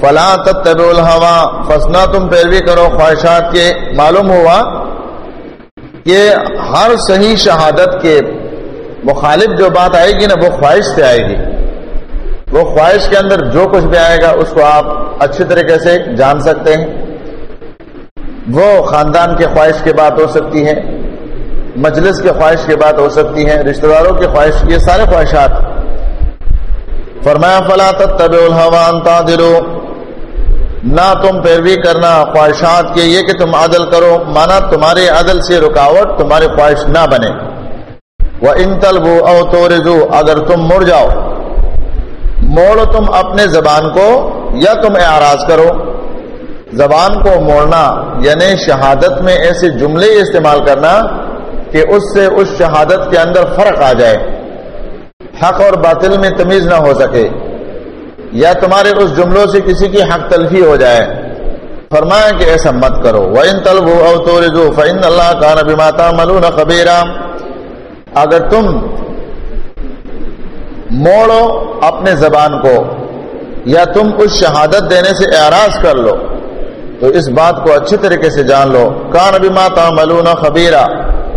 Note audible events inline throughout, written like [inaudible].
فلاں تب الحوا فسنا تم پیروی کرو خواہشات کے۔ معلوم ہوا کہ ہر صحیح شہادت کے مخالف جو بات آئے گی نا، وہ خواہش سے آئے گی۔ وہ خواہش کے اندر جو کچھ بھی آئے گا، اس کو آپ اچھی طریقے سے جان سکتے ہیں۔ وہ خاندان کے خواہش کی بات ہو سکتی ہے مجلس کے خواہش کی بات ہو سکتی ہے رشتہ داروں کی خواہش، یہ سارے خواہشات۔ فرمایا، فلا تب الحوان دلو نہ تم پیروی کرنا خواہشات کے یہ کہ تم عدل کرو، مانا تمہارے عدل سے رکاوٹ تمہاری خواہش نہ بنے۔ وہ ان طلبو او تو اگر تم مڑ جاؤ۔ موڑو تم اپنے زبان کو یا تم اعراض کرو۔ زبان کو موڑنا یعنی شہادت میں ایسے جملے استعمال کرنا کہ اس سے اس شہادت کے اندر فرق آ جائے۔ حق اور باطل میں تمیز نہ ہو سکے۔ یا تمہارے اس جملوں سے کسی کی حق تلفی ہو جائے۔ فرمایا کہ ایسا مت کرو۔ وہ ان او تو فن اللہ کا نبی ماتا ملون اگر تم موڑو اپنے زبان کو یا تم اس شہادت دینے سے اعراض کر لو، تو اس بات کو اچھی طریقے سے جان لو۔ کان ابھی ماتا ملون خبیرہ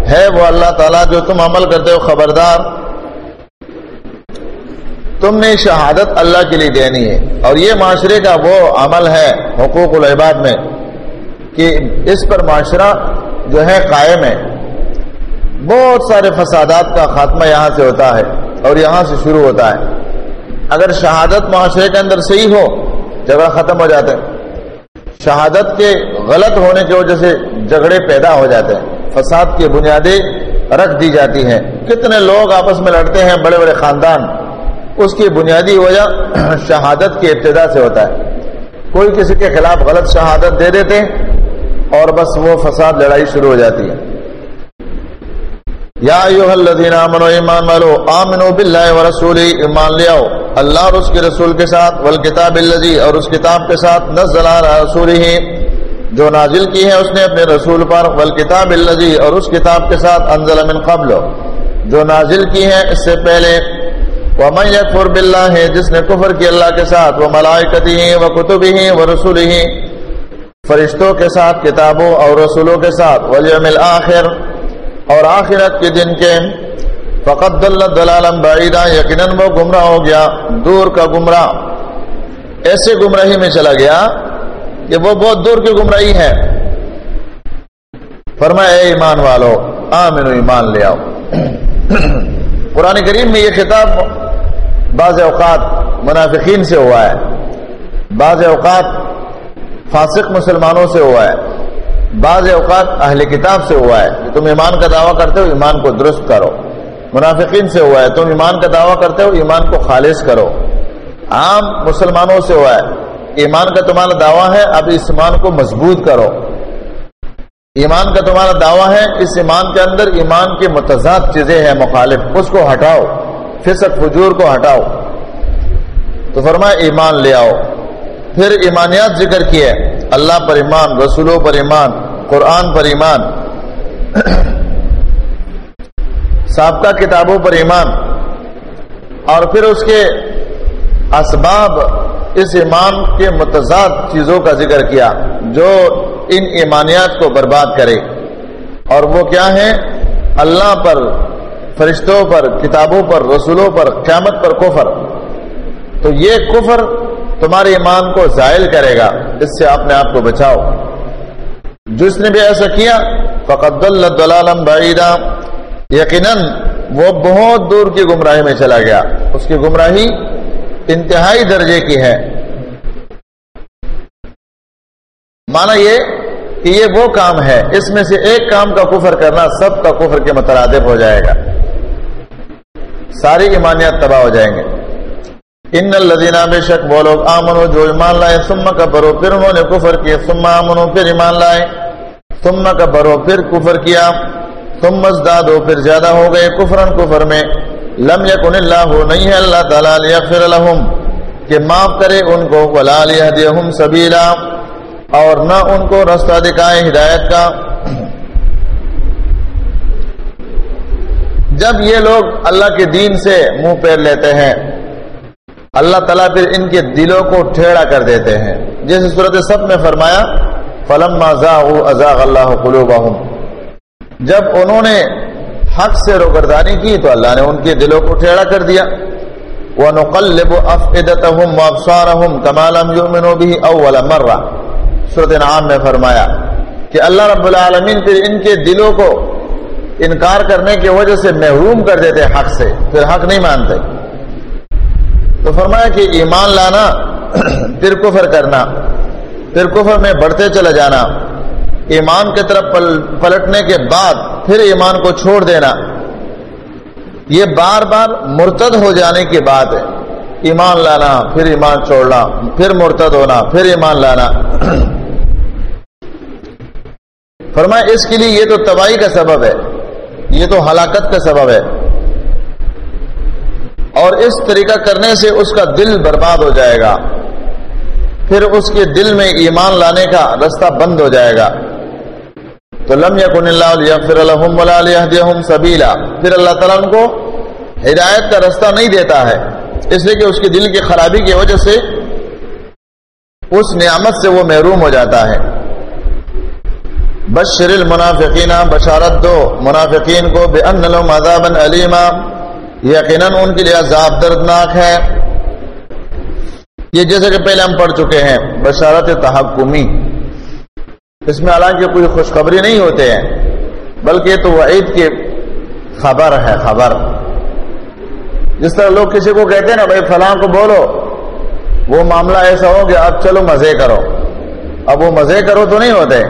ہے وہ اللہ تعالیٰ جو تم عمل کرتے ہو خبردار۔ تم نے شہادت اللہ کے لیے دینی ہے۔ اور یہ معاشرے کا وہ عمل ہے حقوق العباد میں کہ اس پر معاشرہ جو ہے قائم ہے۔ بہت سارے فسادات کا خاتمہ یہاں سے ہوتا ہے اور یہاں سے شروع ہوتا ہے۔ اگر شہادت معاشرے کے اندر صحیح ہو، جگہ ختم ہو جاتے۔ ہیں شہادت کے غلط ہونے کی وجہ سے جھگڑے پیدا ہو جاتے۔ ہیں فساد کی بنیادیں رکھ دی جاتی ہیں۔ کتنے لوگ آپس میں لڑتے ہیں، بڑے بڑے خاندان۔ اس کی بنیادی وجہ [clears throat] شہادت کی ابتدا سے ہوتا ہے۔ کوئی کسی کے خلاف غلط شہادت دے دیتے اور بس وہ فساد لڑائی شروع ہو جاتی ہے۔ یا الذین آمنوا، ایمان والو، آمنوا باللہ ورسول ایمان لے آؤ۔ اللہ اور اس کے رسول کے ساتھ، والکتاب اللذی اور اس کتاب کے ساتھ نزل علی رسولہ، جو نازل کی ہے اس نے اپنے رسول پر، والکتاب اللذی اور اس کتاب کے ساتھ انزل من قبل، جو نازل کی ہے اس سے پہلے۔ ومن یکفر باللہ جس نے کفر کی اللہ کے ساتھ وہ ملائکتی ہیں وہ کتبی ہیں وہ رسول ہی فرشتوں کے ساتھ، کتابوں اور رسولوں کے ساتھ ولیوم الآخر، اور آخرت کے دن کے فقط دلت دلالم بعیدہ یقیناً وہ گمراہ ہو گیا، دور کا گمراہ۔ ایسے گمراہی میں چلا گیا کہ وہ بہت دور کی گمراہی ہے۔ فرمایا، اے ایمان والو آمین ایمان لے آؤ۔ قرآن کریم میں یہ خطاب بعض اوقات منافقین سے ہوا ہے، بعض اوقات فاسق مسلمانوں سے ہوا ہے، بعض اوقات اہل کتاب سے ہوا ہے کہ تم ایمان کا دعویٰ کرتے ہو، ایمان کو درست کرو۔ منافقین سے ہوا ہے، تم ایمان کا دعویٰ کرتے ہو، ایمان کو خالص کرو۔ عام مسلمانوں سے ہوا ہے ایمان کا تمہارا دعویٰ ہے، اب اس ایمان کو مضبوط کرو۔ ایمان کا تمہارا دعویٰ ہے، اس ایمان کے اندر ایمان کی متضاد چیزیں ہیں مخالف، اس کو ہٹاؤ، فسق، فجور کو ہٹاؤ۔ تو فرمایا، ایمان لے آؤ۔ پھر ایمانیات ذکر کیے۔ اللہ پر ایمان، رسولوں پر ایمان، قرآن پر ایمان۔ سابقہ کتابوں پر ایمان۔ اور پھر اس کے اسباب اس ایمان کے متضاد چیزوں کا ذکر کیا، جو ان ایمانیات کو برباد کرے۔ اور وہ کیا ہے اللہ پر، فرشتوں پر، کتابوں پر، رسولوں پر، قیامت پر کفر۔ تو یہ کفر تمہارے ایمان کو زائل کرے گا۔ اس سے اپنے آپ کو بچاؤ۔ جس نے بھی ایسا کیا، فقد اللہ بعیدہ یقیناً وہ بہت دور کی گمراہی میں چلا گیا۔ اس کی گمراہی انتہائی درجے کی ہے۔ مانا یہ کہ یہ وہ کام ہے، اس میں سے ایک کام کا کفر کرنا سب کا کفر کے مترادف ہو جائے گا۔ ساری ایمانیات تباہ ہو جائیں گے۔ ان الدینہ بے شک وہ لوگ آمنو جو ایمان لائے سما کا برو پھر انہوں نے کفر کیا۔ سما آمنو پھر ایمان لائے۔ سما کا برو پھر کفر کیا۔ تم مزداد ہو پھر زیادہ ہو گئے۔ کفرن کفر میں لم یکن اللہ ہو نہیں ہے اللہ تعالیٰ لیغفر لهم، کہ معاف کرے ان کو۔ ولا لیہدیہم سبیلا۔ اور نہ ان کو رستہ دکھائے ہدایت کا۔ جب یہ لوگ اللہ کے دین سے منہ پیر لیتے ہیں، اللہ تعالیٰ پھر ان کے دلوں کو ٹھیڑا کر دیتے ہیں۔ جیسے صورت سب میں فرمایا فلم ازاغ اللہ جب انہوں نے حق سے روگردانی کی تو اللہ نے ان کے دلوں کو ٹھیڑا کر دیا۔ وہ نقلب افعدتهم وابصارهم كما لم يؤمنوا به اول مره سورۃ انعام میں فرمایا کہ اللہ رب العالمین پھر ان کے دلوں کو انکار کرنے کی وجہ سے محروم کر دیتے حق سے، پھر حق نہیں مانتے۔ تو فرمایا کہ ایمان لانا، [clears throat] پھر کفر کرنا، پھر کفر میں بڑھتے چلا جانا، ایمان کی طرف پلٹنے کے بعد پھر ایمان کو چھوڑ دینا، یہ بار بار مرتد ہو جانے کی بات ہے۔ ایمان لانا، پھر ایمان چھوڑنا، پھر مرتد ہونا، پھر ایمان لانا۔ فرمایا، اس کے لیے یہ تو تباہی کا سبب ہے، یہ تو ہلاکت کا سبب ہے۔ اور اس طریقہ کرنے سے اس کا دل برباد ہو جائے گا۔ پھر اس کے دل میں ایمان لانے کا رستہ بند ہو جائے گا۔ تو لم یکن اللہ پھر الحم سبیلا۔ پھر اللہ تعالیٰ ان کو ہدایت کا رستہ نہیں دیتا ہے۔ اس لیے کہ اس کے دل کی خرابی کی وجہ سے اس نعمت سے وہ محروم ہو جاتا ہے۔ بشر المنافقین، بشارت دو منافقین کو بے ان عذابا علیما یقیناً ان کے لیے عذاب دردناک ہے۔ یہ جیسے کہ پہلے ہم پڑھ چکے ہیں، بشارت تحکمی۔ اس میں حالانکہ کوئی خوشخبری نہیں ہوتے ہیں، بلکہ تو وعید کی خبر ہے، خبر۔ جس طرح لوگ کسی کو کہتے ہیں نا بھائی فلاں کو بولو، وہ معاملہ ایسا ہو کہ اب چلو مزے کرو۔ اب وہ مزے کرو تو نہیں ہوتے۔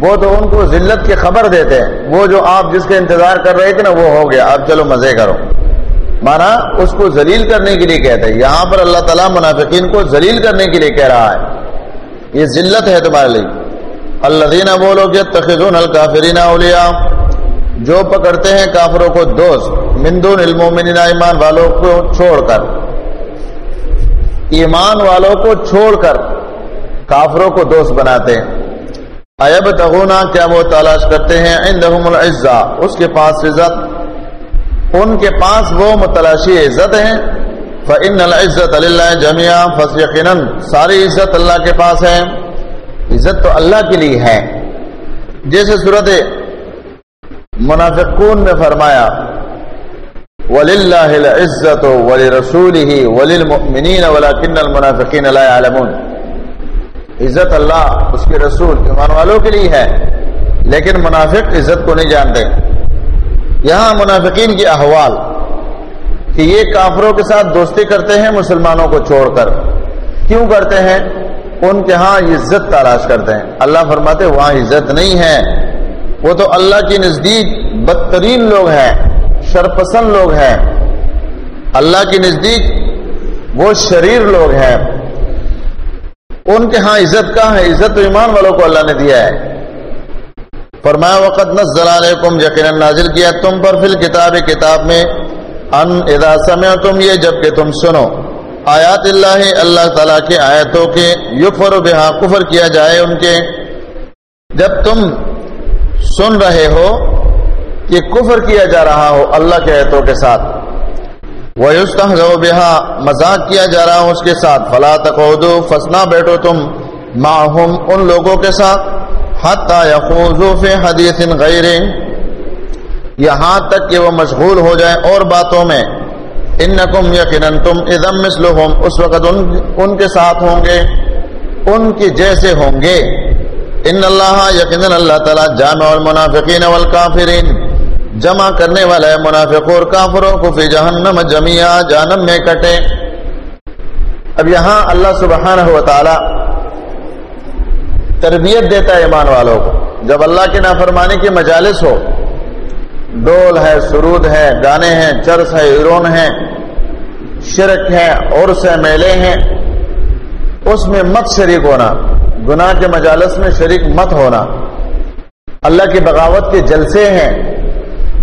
وہ تو ان کو ذلت کی خبر دیتے ہیں۔ وہ جو آپ جس کا انتظار کر رہے تھے نا، وہ ہو گیا۔ اب چلو مزے کرو۔ مانا اس کو ذلیل کرنے کے لیے کہتے ہیں۔ یہاں پر اللہ تعالیٰ منافقین کو ذلیل کرنے کے لیے کہہ رہا ہے۔ یہ ذلت ہے تمہارے لیے۔ اللہ دینا بولو گے تخذون الکافرین اولیاء۔ جو پکڑتے ہیں کافروں کو دوست، مندون المومنین، ایمان والوں کو چھوڑ کر۔ ایمان والوں کو چھوڑ کر کافروں کو دوست بناتے۔ ہیں ایب تغونا کیا وہ تلاش کرتے ہیں؟ عندهم العزہ، اس کے پاس عزت۔ ان کے پاس وہ متلاشی عزت ہیں۔ فَإِنَّ الْعِزَّةَ لِلَّهِ جَمِيعًا فَسْيَقِنًا ساری عزت اللہ کے پاس ہے۔ عزت تو اللہ کے لیے ہے۔ جیسے صورت منافقون میں فرمایا، وَلِلَّهِ الْعِزَّةُ وَلِرَسُولِهِ وَلِلْمُؤْمِنِينَ وَلَكِنَّ الْمُنَافِقِينَ لَا يَعْلَمُونَ۔ عزت اللہ اس کے رسول، ایمان والوں کے لیے ہے، لیکن منافق عزت کو نہیں جانتے۔ یہاں منافقین کی احوال کہ یہ کافروں کے ساتھ دوستی کرتے ہیں، مسلمانوں کو چھوڑ کر۔ کیوں کرتے ہیں؟ ان کے ہاں عزت تلاش کرتے ہیں۔ اللہ فرماتے وہاں عزت نہیں ہے۔ وہ تو اللہ کی نزدیک بدترین لوگ ہیں، شرپسند لوگ ہیں۔ اللہ کی نزدیک وہ شریر لوگ ہیں۔ ان کے ہاں عزت کا ہے؟ عزت ایمان والوں کو اللہ نے دیا ہے۔ فرمایا وقت نزل علیکم یقینا نازل کیا۔ تم پر فل کتاب کتاب میں، ان اذا سمعتم یہ جبکہ تم سنو۔ آیات اللہ اللہ تعالیٰ کے آیتوں کے یکفر بہا کفر کیا جائے ان کے۔ جب تم سن رہے ہو کہ کفر کیا جا رہا ہو اللہ کے آیتوں کے ساتھ۔ بہا مذاق کیا جا رہا ہوں اس کے ساتھ۔ فلا تقعدو فسنا بیٹھو تم ماہم ان لوگوں کے ساتھ۔ حتی یخوضو فی حدیث غیر یہاں تک کہ وہ مشغول ہو جائیں اور باتوں میں۔ انکم یقیناً تم ادم مثلہم اس وقت ان, ان کے ساتھ ہوں گے ان کے جیسے ہوں گے۔ ان اللہ یقیناً اللہ تعالی جامع المنافقین والکافرین، جمع کرنے والا ہے منافق اور کافروں کو فی جہنم جمیا جانم میں کٹے۔ اب یہاں اللہ سبحانہ و تعالی تربیت دیتا ہے ایمان والوں کو۔ جب اللہ کے نافرمانی کی مجالس ہو، ڈول ہے، سرود ہے، گانے ہیں، چرس ہے ارون ہے شرک ہے اور سے میلے ہیں، اس میں مت شریک ہونا۔ گناہ کے مجالس میں شریک مت ہونا۔ اللہ کی بغاوت کے جلسے ہیں،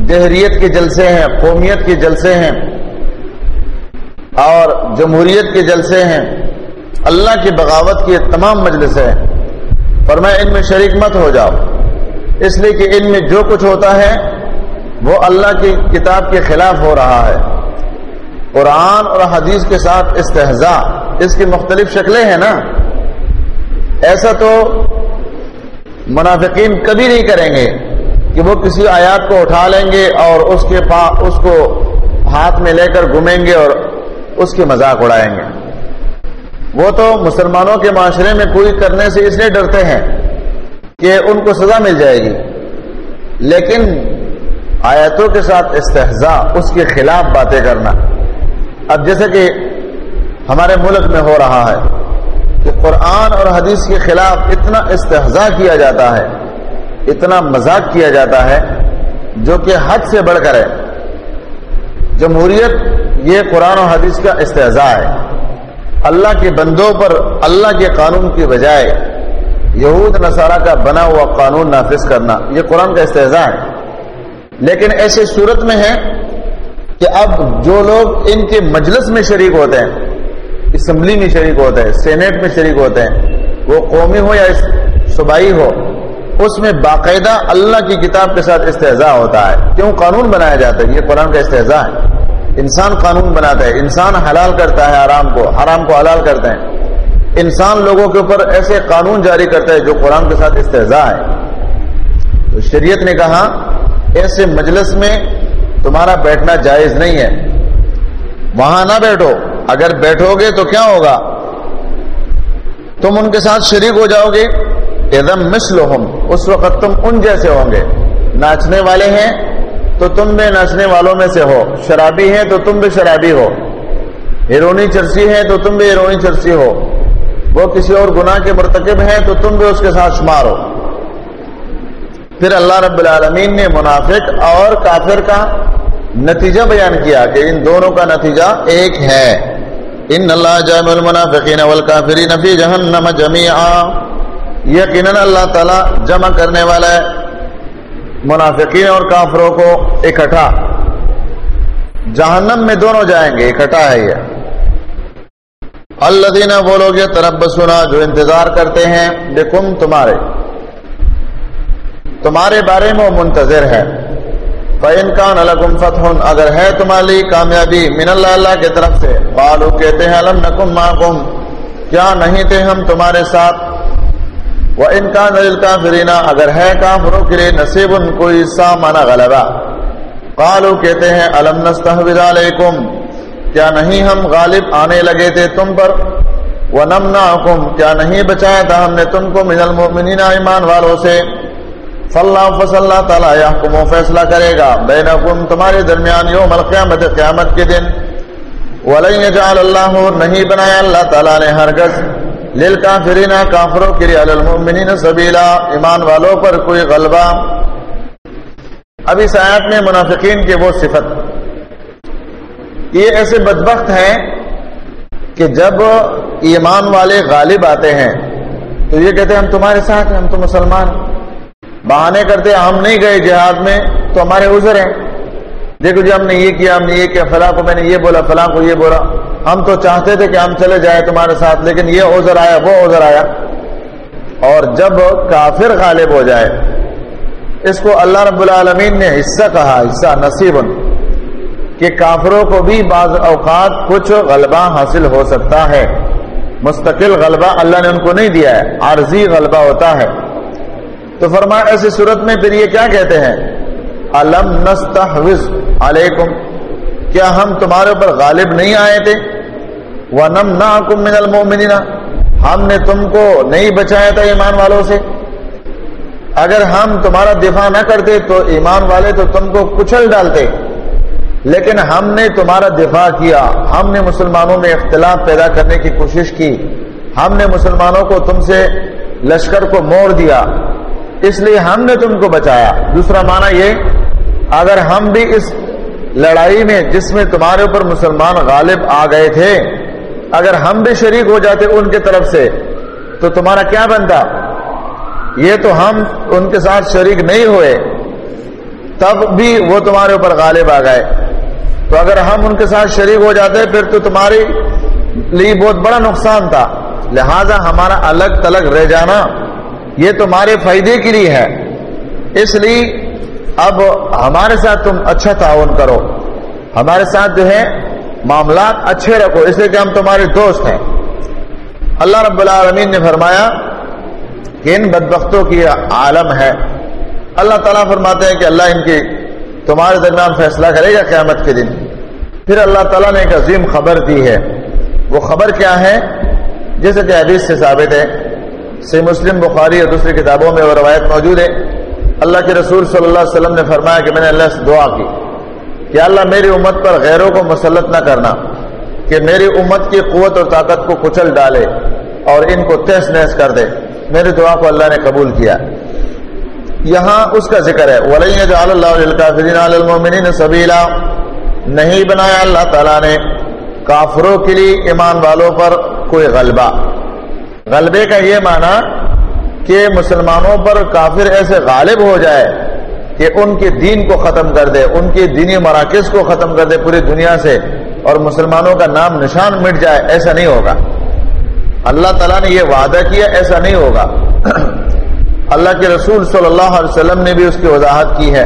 دہریت کے جلسے ہیں، قومیت کے جلسے ہیں، اور جمہوریت کے جلسے ہیں۔ اللہ کی بغاوت کی تمام مجلس ہیں۔ فرمایا، ان میں شریک مت ہو جاؤ۔ اس لیے کہ ان میں جو کچھ ہوتا ہے، وہ اللہ کی کتاب کے خلاف ہو رہا ہے۔ قرآن اور حدیث کے ساتھ استحضاء، اس کی مختلف شکلیں ہیں نا۔ ایسا تو منافقین کبھی نہیں کریں گے کہ وہ کسی آیات کو اٹھا لیں گے اور اس کے پا اس کو ہاتھ میں لے کر گھومیں گے اور اس کی مذاق اڑائیں گے۔ وہ تو مسلمانوں کے معاشرے میں کوئی کرنے سے اس لیے ڈرتے ہیں کہ ان کو سزا مل جائے گی۔ لیکن آیتوں کے ساتھ استحضاء، اس کے خلاف باتیں کرنا۔ اب جیسے کہ ہمارے ملک میں ہو رہا ہے۔ کہ قرآن اور حدیث کے خلاف اتنا استحضاء کیا جاتا ہے، اتنا مذاق کیا جاتا ہے، جو کہ حد سے بڑھ کر ہے۔ جمہوریت یہ قرآن و حدیث کا استحضاء ہے۔ اللہ کے بندوں پر، اللہ کے قانون کی بجائے یہود، نصارہ کا بنا ہوا قانون نافذ کرنا، یہ قرآن کا استحضاء ہے۔ لیکن ایسے صورت میں ہے کہ اب جو لوگ ان کے مجلس میں شریک ہوتے ہیں اسمبلی میں شریک ہوتے ہیں سینیٹ میں شریک ہوتے ہیں وہ قومی ہو یا صوبائی ہو، اس میں باقاعدہ اللہ کی کتاب کے ساتھ استحضاء ہوتا ہے۔ کیوں قانون بنایا جاتا ہے؟ یہ قرآن کا استحضاء ہے۔ انسان قانون بناتا ہے، انسان حلال کرتا ہے آرام کو، حرام کو حلال کرتے ہیں انسان لوگوں کے اوپر ایسے قانون جاری کرتا ہے جو قرآن کے ساتھ استحضاء ہے۔ تو شریعت نے کہا، ایسے مجلس میں تمہارا بیٹھنا جائز نہیں ہے۔ وہاں نہ بیٹھو۔ اگر بیٹھو گے تو کیا ہوگا؟ تم ان کے ساتھ شریک ہو جاؤ گے۔ ایدم مسلم اس وقت تم ان جیسے ہوں گے۔ ناچنے والے ہیں تو تم بھی ناچنے والوں میں سے ہو۔ شرابی ہیں تو تم بھی شرابی ہو۔ ہیرونی چرسی ہے تو تم بھی ہیرونی چرسی ہو۔ وہ کسی اور گناہ کے مرتکب ہیں تو تم بھی اس کے ساتھ شمار ہو۔ پھر اللہ رب العالمین نے منافق اور کافر کا نتیجہ بیان کیا کہ ان دونوں کا نتیجہ ایک ہے۔ ان اللہ جامع المنافقین والکافرین فی جہنم جمیعا۔ یقیناً اللہ تعالی جمع کرنے والا ہے۔ منافقین اور کافروں کو اکٹھا۔ جہنم میں دونوں جائیں گے، اکٹھا ہے یہ۔ اللہ دینا بولو گے ترب سنا جو انتظار کرتے ہیں بکم تمہارے۔ تمہارے بارے میں وہ منتظر ہے۔ فَإِن كَانَ لَكُمْ فَتْحٌ، اگر ہے تمہاری کامیابی من اللہ اللہ کی طرف سے قالو کہتے ہیں لم نکم معکم، کیا نہیں تھے ہم تمہارے ساتھ؟ وَإِن كَانَ لِلْكَافِرِينَ، اگر ہے کافروں کے لیے نصیب ان کوئی سامان غلبہ۔ قالو کہتے ہیں، الم نستحوذ علیکم، کیا نہیں ہم غالب آنے لگے تھے تم پر؟ وَنَمْنَعْكُمْ کیا نہیں بچایا تھا ہم نے تم کو من المؤمنین ایمان والوں سے؟ فاللہ فصل تعالیٰ یحکم و فیصلہ کرے گا بینکم تمہارے درمیان یوم القیامت، قیامت کے دن۔ وَلَن يَجْعَلَ اللَّهُ، نہیں بنایا اللہ تعالیٰ نے ہرگز۔ لِلْكَافِرِينَ کافروں کے لیے المؤمنین سبیلا ایمان والوں پر کوئی غلبہ۔ اب اس آیات میں منافقین کے وہ صفت۔ یہ ایسے بدبخت ہیں کہ جب ایمان والے غالب آتے ہیں تو یہ کہتے ہیں، ہم تمہارے ساتھ ہیں، ہم تو مسلمان بہانے کرتے ہم نہیں گئے جہاد میں، تو ہمارے عذر ہیں۔ دیکھو جی ہم نے یہ کیا، ہم نے یہ کیا، فلاں کو میں نے یہ بولا، فلاں کو یہ بولا۔ ہم تو چاہتے تھے کہ ہم چلے جائیں تمہارے ساتھ، لیکن یہ عذر آیا، وہ عذر آیا۔ اور جب کافر غالب ہو جائے، اس کو اللہ رب العالمین نے حصہ کہا، حصہ، نصیب۔ کہ کافروں کو بھی بعض اوقات کچھ غلبہ حاصل ہو سکتا ہے۔ مستقل غلبہ اللہ نے ان کو نہیں دیا ہے، عارضی غلبہ ہوتا ہے۔ تو فرمایا ایسی صورت میں پھر یہ کیا کہتے ہیں؟ علم نستحوذ علیکم. کیا ہم تمہارے اوپر غالب نہیں آئے تھے؟ وَنَمْنَعَكُمْ مِنَ الْمُؤْمِنِينَ ہم نے تم کو نہیں بچایا تھا ایمان والوں سے۔ اگر ہم تمہارا دفاع نہ کرتے تو ایمان والے تو تم کو کچل ڈالتے۔ لیکن ہم نے تمہارا دفاع کیا۔ ہم نے مسلمانوں میں اختلاف پیدا کرنے کی کوشش کی۔ ہم نے مسلمانوں کو تم سے لشکر کو موڑ دیا۔ اس لیے ہم نے تم کو بچایا۔ دوسرا معنی یہ، اگر ہم بھی اس لڑائی میں جس میں تمہارے اوپر مسلمان غالب آ گئے تھے، اگر ہم بھی شریک ہو جاتے ان کے طرف سے، تو تمہارا کیا بنتا؟ یہ تو ہم ان کے ساتھ شریک نہیں ہوئے۔ تب بھی وہ تمہارے اوپر غالب آ گئے۔ تو اگر ہم ان کے ساتھ شریک ہو جاتے، پھر تو تمہاری لیے بہت بڑا نقصان تھا۔ لہذا ہمارا الگ تلگ رہ جانا۔ یہ تمہارے فائدے کے لیے ہے۔ اس لیے اب ہمارے ساتھ تم اچھا تعاون کرو۔ ہمارے ساتھ جو ہے معاملات اچھے رکھو، اس لیے کہ ہم تمہارے دوست ہیں۔ اللہ رب العالمین نے فرمایا کہ ان بدبختوں کی عالم ہے۔ اللہ تعالیٰ فرماتے ہیں کہ اللہ ان کی تمہارے درمیان فیصلہ کرے گا قیامت کے دن۔ پھر اللہ تعالیٰ نے ایک عظیم خبر دی ہے۔ وہ خبر کیا ہے؟ جیسے کہ حدیث سے ثابت ہے سی مسلم، بخاری اور دوسری کتابوں میں وہ روایت موجود ہے۔ اللہ کے رسول صلی اللہ علیہ وسلم نے فرمایا کہ میں نے اللہ سے دعا کی کہ اللہ میری امت پر غیروں کو مسلط نہ کرنا، کہ میری امت کی قوت اور طاقت کو کچل ڈالے اور ان کو تیس نیس کر دے۔ میری دعا کو اللہ نے قبول کیا۔ یہاں اس کا ذکر ہے۔ ولی اللہ سبیلا نہیں بنایا اللہ تعالیٰ نے کافروں کے لیے ایمان والوں پر کوئی غلبہ۔ غلبے کا یہ معنی کہ مسلمانوں پر کافر ایسے غالب ہو جائے کہ ان کے دین کو ختم کر دے، ان کے دینی مراکز کو ختم کر دے پوری دنیا سے اور مسلمانوں کا نام نشان مٹ جائے، ایسا نہیں ہوگا۔ اللہ تعالیٰ نے یہ وعدہ کیا، ایسا نہیں ہوگا۔ اللہ کے رسول صلی اللہ علیہ وسلم نے بھی اس کی وضاحت کی ہے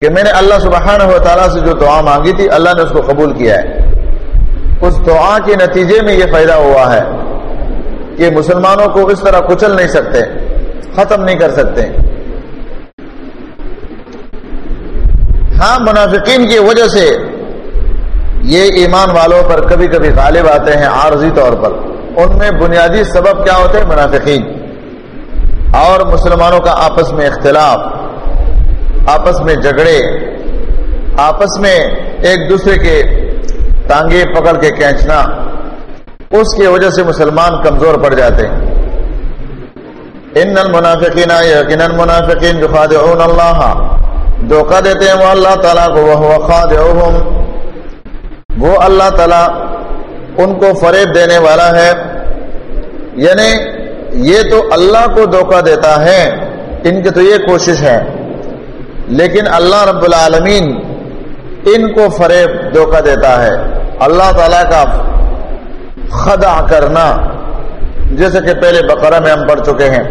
کہ میں نے اللہ سبحانہ و تعالیٰ سے جو دعا مانگی تھی، اللہ نے اس کو قبول کیا ہے۔ اس دعا کے نتیجے میں یہ فائدہ ہوا ہے۔ کہ مسلمانوں کو اس طرح کچل نہیں سکتے، ختم نہیں کر سکتے۔ ہاں منافقین کی وجہ سے یہ ایمان والوں پر کبھی کبھی غالب آتے ہیں عارضی طور پر۔ ان میں بنیادی سبب کیا ہوتے ہیں؟ منافقین۔ اور مسلمانوں کا آپس میں اختلاف، آپس میں جھگڑے، آپس میں ایک دوسرے کے ٹانگے پکڑ کے کھینچنا۔ اس کی وجہ سے مسلمان کمزور پڑ جاتے ہیں۔ ان المنافقین یقیناً منافقین جو خادعون اللہ۔ دھوکہ دیتے ہیں وہ اللہ تعالیٰ کو وہ خادعوہم۔ وہ اللہ تعالیٰ ان کو فریب دینے والا ہے۔ یعنی یہ تو اللہ کو دھوکہ دیتا ہے، ان کی تو یہ کوشش ہے۔ لیکن اللہ رب العالمین ان کو فریب دھوکہ دیتا ہے۔ اللہ تعالیٰ کا خدا کرنا۔ جیسے کہ پہلے بقرہ میں ہم پڑھ چکے ہیں۔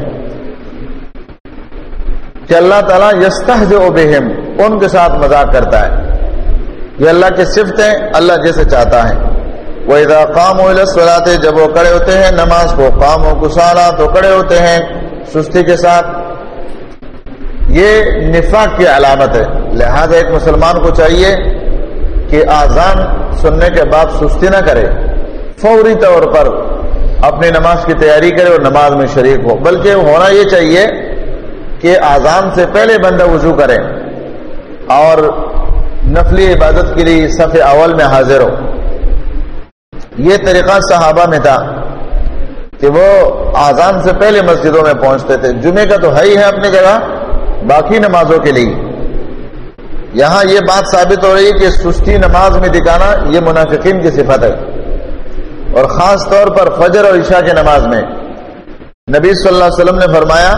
کہ اللہ تعالیٰ یستح جو بہم، ان کے ساتھ مذاق کرتا ہے۔ یہ اللہ کی صفت ہے، اللہ جیسے چاہتا ہے۔ وہ ادا قام و جب وہ کڑے ہوتے ہیں نماز کو قام و کسالا تو کڑے ہوتے ہیں سستی کے ساتھ۔ یہ نفاق کی علامت ہے۔ لہذا ایک مسلمان کو چاہیے کہ آزان سننے کے بعد سستی نہ کرے۔ فوری طور پر اپنی نماز کی تیاری کرے اور نماز میں شریک ہو۔ بلکہ ہونا یہ چاہیے کہ آزان سے پہلے بندہ وضو کرے اور نفلی عبادت کے لیے صف اول میں حاضر ہو۔ یہ طریقہ صحابہ میں تھا کہ وہ آزان سے پہلے مسجدوں میں پہنچتے تھے۔ جمعے کا تو ہے ہی ہے اپنی جگہ، باقی نمازوں کے لیے۔ یہاں یہ بات ثابت ہو رہی ہے کہ سستی نماز میں دکھانا یہ منافقین کی صفت ہے۔ اور خاص طور پر فجر اور عشاء کی نماز میں۔ نبی صلی اللہ علیہ وسلم نے فرمایا،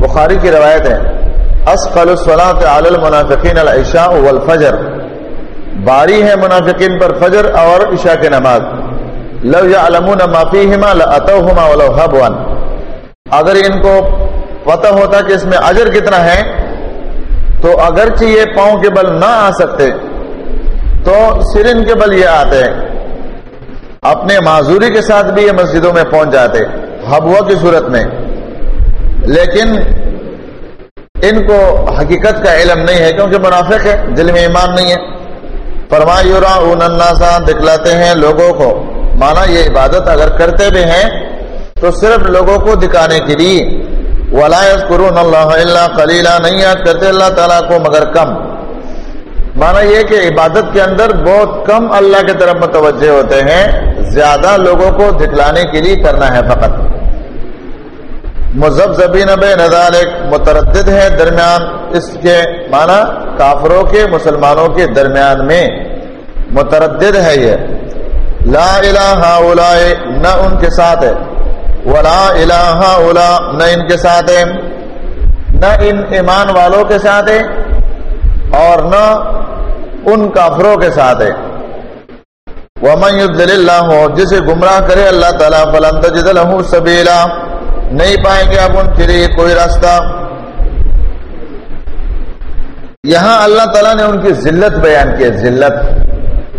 بخاری کی روایت ہے، اسقل الصلاة علی المنافقین العشاء والفجر۔ باری ہے منافقین پر فجر اور عشاء کی نماز۔ لو یعلمون ما فیہما لاتوہما ولو حبوان۔ اگر ان کو پتہ ہوتا کہ اس میں اجر کتنا ہے، تو اگرچہ یہ پاؤں کے بل نہ آ سکتے، تو سرن کے بل یہ آتے اپنے معذوری کے ساتھ بھی یہ مسجدوں میں پہنچ جاتے ہبوا کی صورت میں۔ لیکن ان کو حقیقت کا علم نہیں ہے، کیونکہ منافق ہے، دل میں ایمان نہیں ہے۔ فرمایورا دکھلاتے ہیں لوگوں کو۔ مانا یہ عبادت اگر کرتے بھی ہیں، تو صرف لوگوں کو دکھانے کے لیے۔ ولایت قرون اللہ اللہ کلیلہ نہیں یاد کرتے اللہ تعالیٰ کو مگر کم۔ مانا یہ کہ عبادت کے اندر بہت کم اللہ کی طرف متوجہ ہوتے ہیں۔ زیادہ لوگوں کو دکھلانے کے لیے کرنا ہے فقط۔ مذہب زبین متردد ہے درمیان، اس کے معنی کافروں کے، مسلمانوں کے درمیان میں۔ متردد ہے یہ۔ لا الہ اولا نہ ان کے ساتھ ہے۔ ولا الہ اولا نہ ان کے ساتھ ہے۔ نہ ان ایمان والوں کے ساتھ ہے اور نہ ان کافروں کے ساتھ ہے۔ ومن يضلل الله جسے گمراہ کرے اللہ تعالی فلن تجد له سبیلا نہیں پائیں گے اب ان کے لیے کوئی راستہ۔ یہاں اللہ تعالیٰ نے ان کی ذلت بیان کی ہے، ذلت۔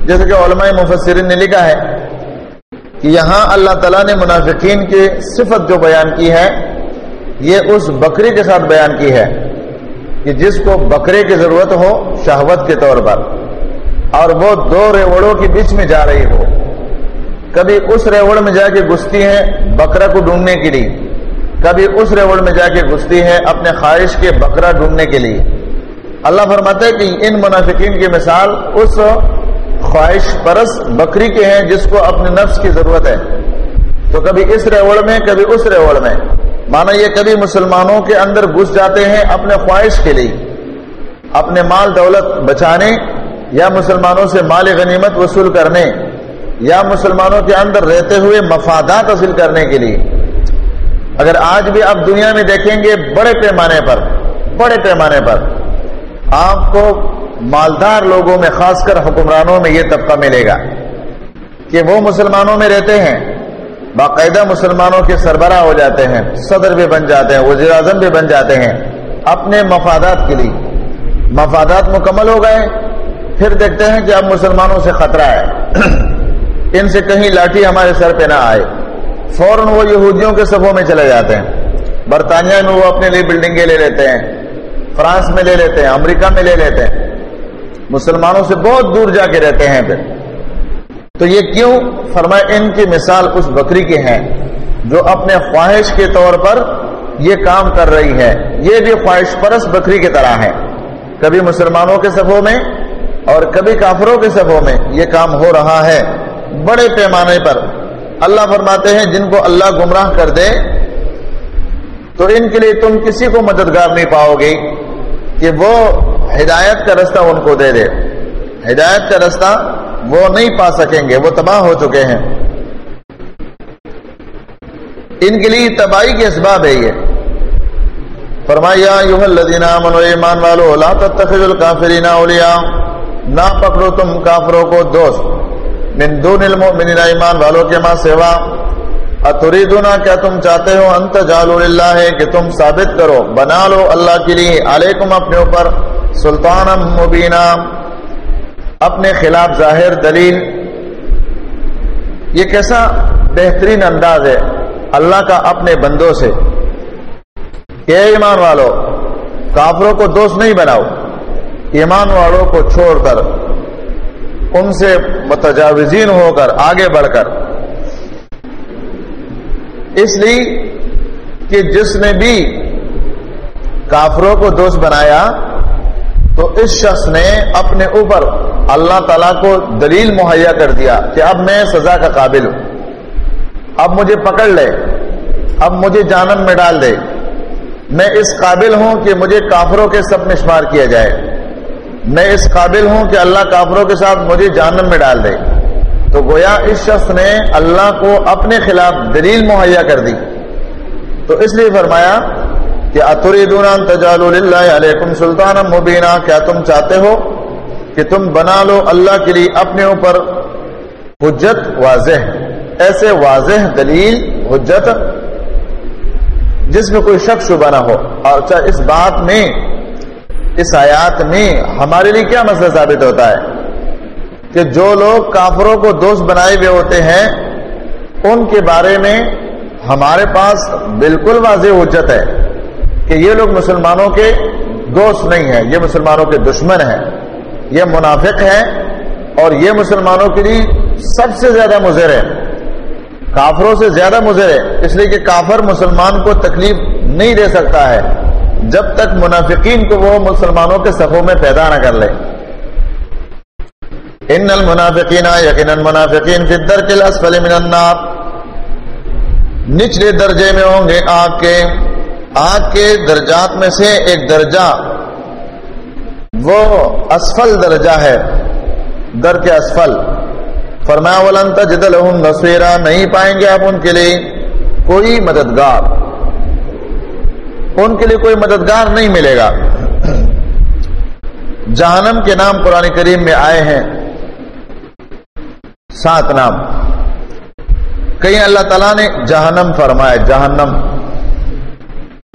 جیسے کہ علماء مفسرین نے لکھا ہے کہ یہاں اللہ تعالیٰ نے منافقین کی صفت جو بیان کی ہے، یہ اس بکری کے ساتھ بیان کی ہے کہ جس کو بکرے کی ضرورت ہو، شہوت کے طور پر۔ اور وہ دو ریوڑوں کے بیچ میں جا رہی ہو۔ کبھی اس ریوڑ میں جا کے گستی ہے بکرا کو ڈھونڈنے کے لیے۔ کبھی اس ریوڑ میں جا کے گستی ہے اپنے خواہش کے بکرا ڈھونڈنے کے لیے۔ اللہ فرماتا ہے کہ ان منافقین کی مثال اس خواہش پرس بکری کے ہیں جس کو اپنے نفس کی ضرورت ہے۔ تو کبھی اس ریوڑ میں، کبھی اس ریوڑ میں۔ مانا یہ کبھی مسلمانوں کے اندر گھس جاتے ہیں اپنے خواہش کے لیے۔ اپنے مال دولت بچانے یا مسلمانوں سے مال غنیمت وصول کرنے، یا مسلمانوں کے اندر رہتے ہوئے مفادات حاصل کرنے کے لیے۔ اگر آج بھی آپ دنیا میں دیکھیں گے بڑے پیمانے پر، بڑے پیمانے پر، آپ کو مالدار لوگوں میں، خاص کر حکمرانوں میں یہ طبقہ ملے گا کہ وہ مسلمانوں میں رہتے ہیں، باقاعدہ مسلمانوں کے سربراہ ہو جاتے ہیں، صدر بھی بن جاتے ہیں، وزیر اعظم بھی بن جاتے ہیں، اپنے مفادات کے لیے۔ مفادات مکمل ہو گئے پھر دیکھتے ہیں کہ اب مسلمانوں سے خطرہ ہے۔ [clears throat] ان سے کہیں لاٹھی ہمارے سر پہ نہ آئے۔ فوراً وہ یہودیوں کے صفوں میں چلے جاتے ہیں۔ برطانیہ میں وہ اپنے لیے بلڈنگیں لے لیتے ہیں۔ فرانس میں لے لیتے ہیں۔ امریکہ میں لے لیتے ہیں۔ مسلمانوں سے بہت دور جا کے رہتے ہیں پھر۔ تو یہ کیوں؟ فرمائے ان کی مثال اس بکری کی ہے جو اپنے خواہش کے طور پر یہ کام کر رہی ہے۔ یہ بھی خواہش پرس بکری کی طرح ہے۔ کبھی مسلمانوں کے صفوں میں اور کبھی کافروں کے صفوں میں یہ کام ہو رہا ہے۔ بڑے پیمانے پر۔ اللہ فرماتے ہیں، جن کو اللہ گمراہ کر دے، تو ان کے لیے تم کسی کو مددگار نہیں پاؤ گے کہ وہ ہدایت کا رستہ ان کو دے دے۔ ہدایت کا رستہ وہ نہیں پا سکیں گے، وہ تباہ ہو چکے ہیں۔ ان کے لیے تباہی کے اسباب ہے یہ۔ فرمایا یوہ الذین آمنوا ایمان والو، لا تتخذوا الکافرین اولیاء۔ نہ پکڑو تم کافروں کو دوست۔ من دون المؤمنین ایمان والو کے ماں سوا۔ اتریدونا کیا تم چاہتے ہو؟ انت جالو للہ، کہ تم ثابت کرو۔ بنا لو اللہ کے لیے۔ علیکم اپنے اوپر سلطان مبینہ اپنے خلاف ظاہر دلیل۔ یہ کیسا بہترین انداز ہے اللہ کا اپنے بندوں سے۔ کہ ایمان والو، کافروں کو دوست نہیں بناؤ۔ ایمان والوں کو چھوڑ کر، ان سے متجاوزین ہو کر، آگے بڑھ کر۔ اس لیے کہ جس نے بھی کافروں کو دوست بنایا، تو اس شخص نے اپنے اوپر اللہ تعالیٰ کو دلیل مہیا کر دیا کہ اب میں سزا کا قابل ہوں۔ اب مجھے پکڑ لے۔ اب مجھے جانم میں ڈال دے۔ میں اس قابل ہوں کہ مجھے کافروں کے سب میں شمار کیا جائے۔ میں اس قابل ہوں کہ اللہ کافروں کے ساتھ مجھے جانم میں ڈال دے۔ تو گویا اس شخص نے اللہ کو اپنے خلاف دلیل مہیا کر دی۔ تو اس لیے فرمایا کہ اتریدون تجال علیکم سلطان مبینہ کیا تم چاہتے ہو کہ تم بنا لو اللہ کے لیے اپنے اوپر حجت واضح، ایسے واضح دلیل، حجت جس میں کوئی شک شبہ نہ ہو۔ اور اچھا اس بات میں اس آیات میں ہمارے لیے کیا مسئلہ ثابت ہوتا ہے؟ کہ جو لوگ کافروں کو دوست بنائے ہوئے ہوتے ہیں، ان کے بارے میں ہمارے پاس بالکل واضح حجت ہے کہ یہ لوگ مسلمانوں کے دوست نہیں ہیں، یہ مسلمانوں کے دشمن ہیں، یہ منافق ہے اور یہ مسلمانوں کے لیے سب سے زیادہ مضر ہے کافروں سے زیادہ مضر ہے اس لیے کہ کافر مسلمان کو تکلیف نہیں دے سکتا ہے۔ جب تک منافقین کو وہ مسلمانوں کے صفوں میں پیدا نہ کر لے۔ ان المنافقین یقینا منافقین فی الدرک الاسفل من النار۔ نچلے درجے میں ہوں گے آگ کے۔ آگ کے درجات میں سے ایک درجہ وہ اسفل درجہ ہے۔ در کے اسفل۔ فرمایا، ولن تجد لهم نصيرا نہیں پائیں گے آپ ان کے لیے۔ کوئی مددگار۔ ان کے لیے کوئی مددگار نہیں ملے گا۔ جہنم کے نام قرآن کریم میں آئے ہیں۔ سات نام۔ کہیں اللہ تعالیٰ نے جہنم فرمایا، جہنم۔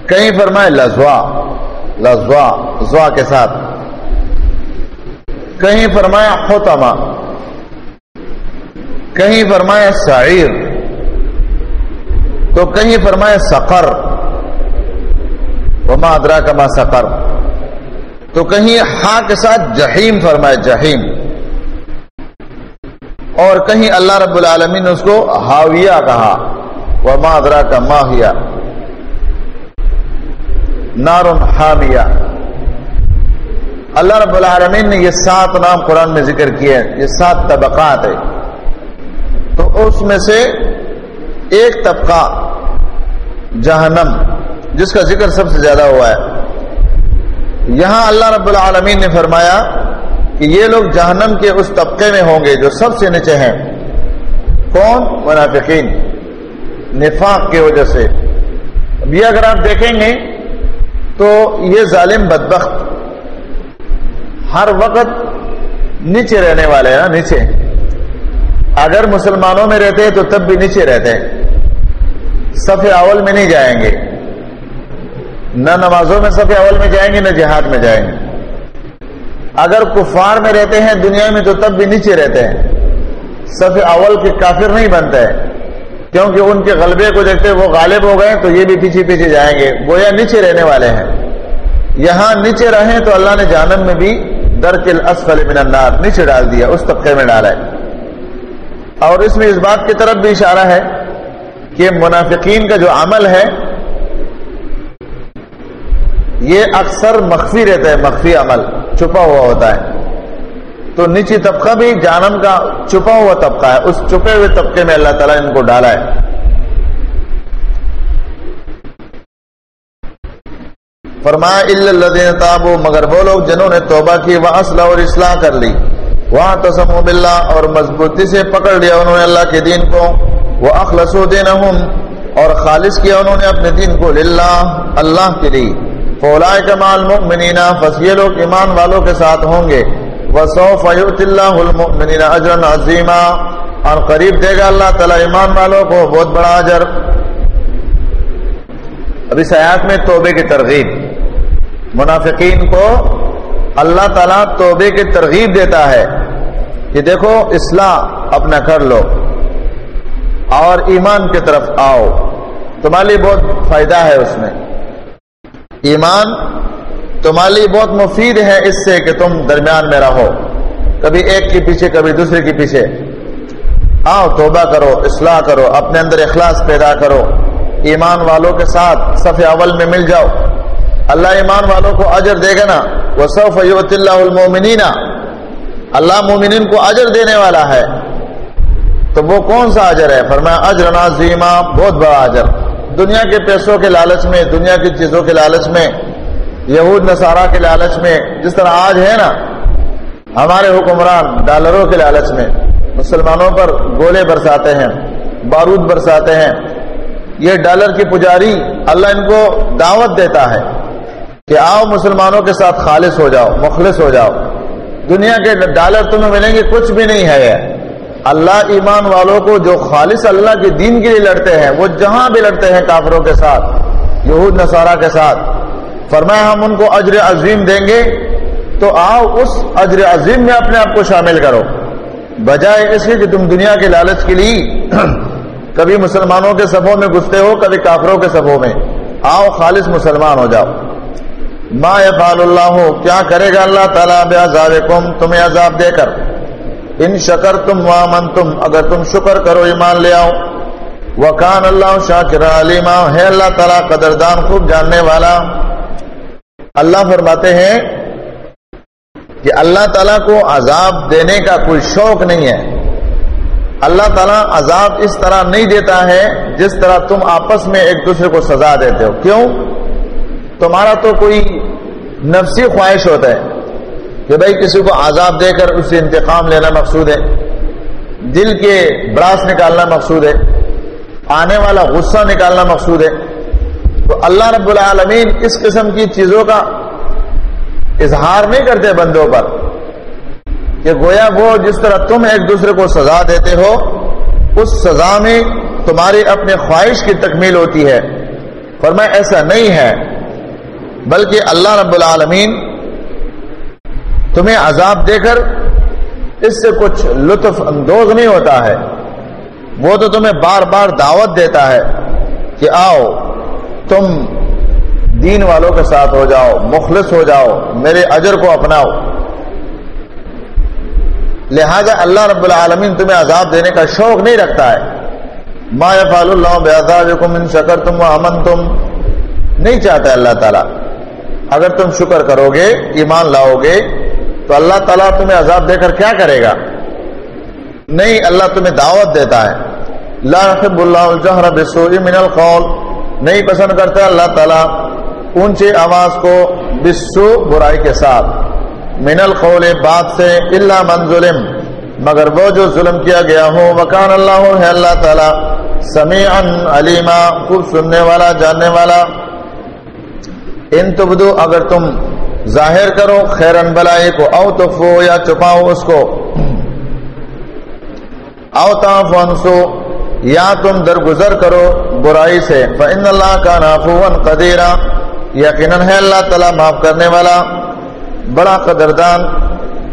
کہیں فرمائے لزوا۔ لزوا، زوا کے ساتھ۔ کہیں فرمایا ہوتما کہیں فرمایا، سعیر۔ تو کہیں فرمایا، سقر۔ وما ادرا کما سقر تو کہیں ہا کے ساتھ جہیم فرمایا جہیم اور کہیں اللہ رب العالمین نے اس کو ہاویہ کہا۔ وما ادرا کا ماہیا نار حامیہ۔ اللہ رب العالمین نے یہ سات نام قرآن میں ذکر کیے ہیں۔ یہ سات طبقات ہے تو اس میں سے ایک طبقہ جہنم۔ جس کا ذکر سب سے زیادہ ہوا ہے۔ یہاں اللہ رب العالمین نے فرمایا کہ یہ لوگ جہنم کے اس طبقے میں ہوں گے جو سب سے نیچے ہیں۔ کون؟ منافقین۔ نفاق کی وجہ سے۔ یہ اگر آپ دیکھیں گے تو یہ ظالم بدبخت۔ ہر وقت نیچے رہنے والے ہیں نیچے۔ اگر مسلمانوں میں رہتے ہیں تو تب بھی نیچے رہتے۔ ہیں صف اول میں نہیں جائیں گے۔ نہ نمازوں میں صف اول میں جائیں گے، نہ جہاد میں جائیں گے۔ اگر کفار میں رہتے ہیں، دنیا میں تو تب بھی نیچے رہتے ہیں۔ صف اول کے کافر نہیں بنتے کیونکہ ان کے غلبے کو دیکھتے وہ غالب ہو گئے تو یہ بھی پیچھے پیچھے جائیں گے۔ گویا نیچے رہنے والے ہیں۔ یہاں نیچے رہیں تو اللہ نے جانم میں بھی درکل اسفل من النار، نیچے ڈال دیا، اس طبقے میں ڈالا ہے۔ اور اس میں اس بات کی طرف بھی اشارہ ہے کہ منافقین کا جو عمل ہے یہ اکثر مخفی رہتا ہے، مخفی عمل، چھپا ہوا ہوتا ہے۔ تو نیچی طبقہ بھی جانم کا چھپا ہوا طبقہ ہے۔ اس چھپے ہوئے طبقے میں اللہ تعالیٰ ان کو ڈالا ہے۔ فرمایا تابو مگر وہ لوگ جنہوں نے توبہ کی وہ اسلح اور اصلاح کر لی۔ وہاں تسم باللہ اور مضبوطی سے پکڑ لیا انہوں نے اللہ کے دین کو۔ وہ اخلص اور خالص کیا انہوں نے اپنے دین کو۔ للہ اللہ کے لیے۔ فولا کمال مؤمنینا بس یہ لوگ ایمان والوں کے ساتھ ہوں گے۔ وسوف اللہ المؤمنین اجر عظیمہ اور قریب دے گا اللہ تعالی ایمان والوں کو بہت بڑا اجر۔ اب اس آیات میں توبے کی ترغیب۔ منافقین کو اللہ تعالیٰ توبے کی ترغیب دیتا ہے کہ دیکھو، اصلاح اپنا کر لو اور ایمان کی طرف آؤ۔ تمہارے لیے بہت فائدہ ہے اس میں۔ ایمان تمہارے لیے بہت مفید ہے اس سے کہ تم درمیان میں رہو۔ کبھی ایک کے پیچھے، کبھی دوسرے کے پیچھے۔ آؤ، توبہ کرو، اصلاح کرو، اپنے اندر اخلاص پیدا کرو۔ ایمان والوں کے ساتھ صف اول میں مل جاؤ۔ اللہ ایمان والوں کو اجر دے گا نا۔ وہ صف اللہ المومنین اللہ مومنین کو اجر دینے والا ہے۔ تو وہ کون سا اجر ہے؟ فرمایا، اجر نازیمہ بہت بڑا اجر۔ دنیا کے پیسوں کے لالچ میں، دنیا کی چیزوں کے لالچ میں، یہود نصارہ کے لالچ میں، جس طرح آج ہے نا، ہمارے حکمران ڈالروں کے لالچ میں مسلمانوں پر گولے برساتے ہیں، بارود برساتے ہیں۔ یہ ڈالر کی پجاری اللہ ان کو دعوت دیتا ہے کہ آؤ مسلمانوں کے ساتھ خالص ہو جاؤ، مخلص ہو جاؤ۔ دنیا کے ڈالر تمہیں ملیں گے، کچھ بھی نہیں ہے اللہ ایمان والوں کو جو خالص اللہ کے دین کے لیے لڑتے ہیں، وہ جہاں بھی لڑتے ہیں کافروں کے ساتھ، یہود، نصارہ کے ساتھ۔ فرمایا، ہم ان کو اجر عظیم دیں گے، تو آؤ اس اجر عظیم میں اپنے آپ کو شامل کرو۔ بجائے اس کے کہ تم دنیا کے لالچ کے لیے [clears throat] کبھی مسلمانوں کے صفوں میں گھستے ہو، کبھی کافروں کے صفوں میں۔ آؤ خالص مسلمان ہو جاؤ۔ ما یفعل اللہ، کیا کرے گا اللہ تعالیٰ بے عذاب تمہیں عذاب دے کر۔ ان شکر تم وامن تم اگر تم شکر کرو، ایمان لے آؤ۔ وکان اللہ شاکر علیما ہے اللہ تعالیٰ قدردان خوب جاننے والا۔ اللہ فرماتے ہیں کہ اللہ تعالیٰ کو عذاب دینے کا کوئی شوق نہیں ہے۔ اللہ تعالیٰ عذاب اس طرح نہیں دیتا ہے جس طرح تم آپس میں ایک دوسرے کو سزا دیتے ہو۔ کیوں؟ تمہارا تو کوئی نفسی خواہش ہوتا ہے۔ کہ بھائی کسی کو عذاب دے کر اسے انتقام لینا مقصود ہے، دل کے براس نکالنا مقصود ہے، آنے والا غصہ نکالنا مقصود ہے۔ تو اللہ رب العالمین اس قسم کی چیزوں کا اظہار نہیں کرتے بندوں پر کہ گویا وہ جس طرح تم ایک دوسرے کو سزا دیتے ہو، اس سزا میں تمہاری اپنے خواہش کی تکمیل ہوتی ہے۔ فرمایا، ایسا نہیں ہے، بلکہ اللہ رب العالمین تمہیں عذاب دے کر اس سے کچھ لطف اندوز نہیں ہوتا ہے۔ وہ تو تمہیں بار بار دعوت دیتا ہے کہ آؤ، تم دین والوں کے ساتھ ہو جاؤ، مخلص ہو جاؤ، میرے اجر کو اپناؤ۔ لہذا اللہ رب العالمین تمہیں عذاب دینے کا شوق نہیں رکھتا ہے۔ ما فال اللہ بے ان شکر تم و امن تم نہیں چاہتا اللہ تعالیٰ۔ اگر تم شکر کرو گے، ایمان لاؤ گے تو اللہ تعالیٰ تمہیں عذاب دے کر کیا کرے گا؟ نہیں، اللہ تمہیں دعوت دیتا ہے۔ لا رحب اللہ الجہر بسوئی من القول۔ نہیں پسند کرتا اللہ تعالیٰ اونچے آواز کو بسو برائی کے ساتھ۔ من القول، بات سے اللہ من ظلم۔ مگر وہ جو ظلم کیا گیا ہو، وکان اللہ ہے اللہ تعالیٰ سمیعا علیما۔ خوب سننے والا، جاننے والا۔ ان تبدو، اگر تم ظاہر کرو، خیرن بلائی کو او تفو یا چھپاؤ اس کو۔ او تافنسو یا تم درگزر کرو برائی سے۔ فإن اللہ کا نافون قدیرہ یقیناً ہے اللہ تعالیٰ معاف کرنے والا، بڑا قدردان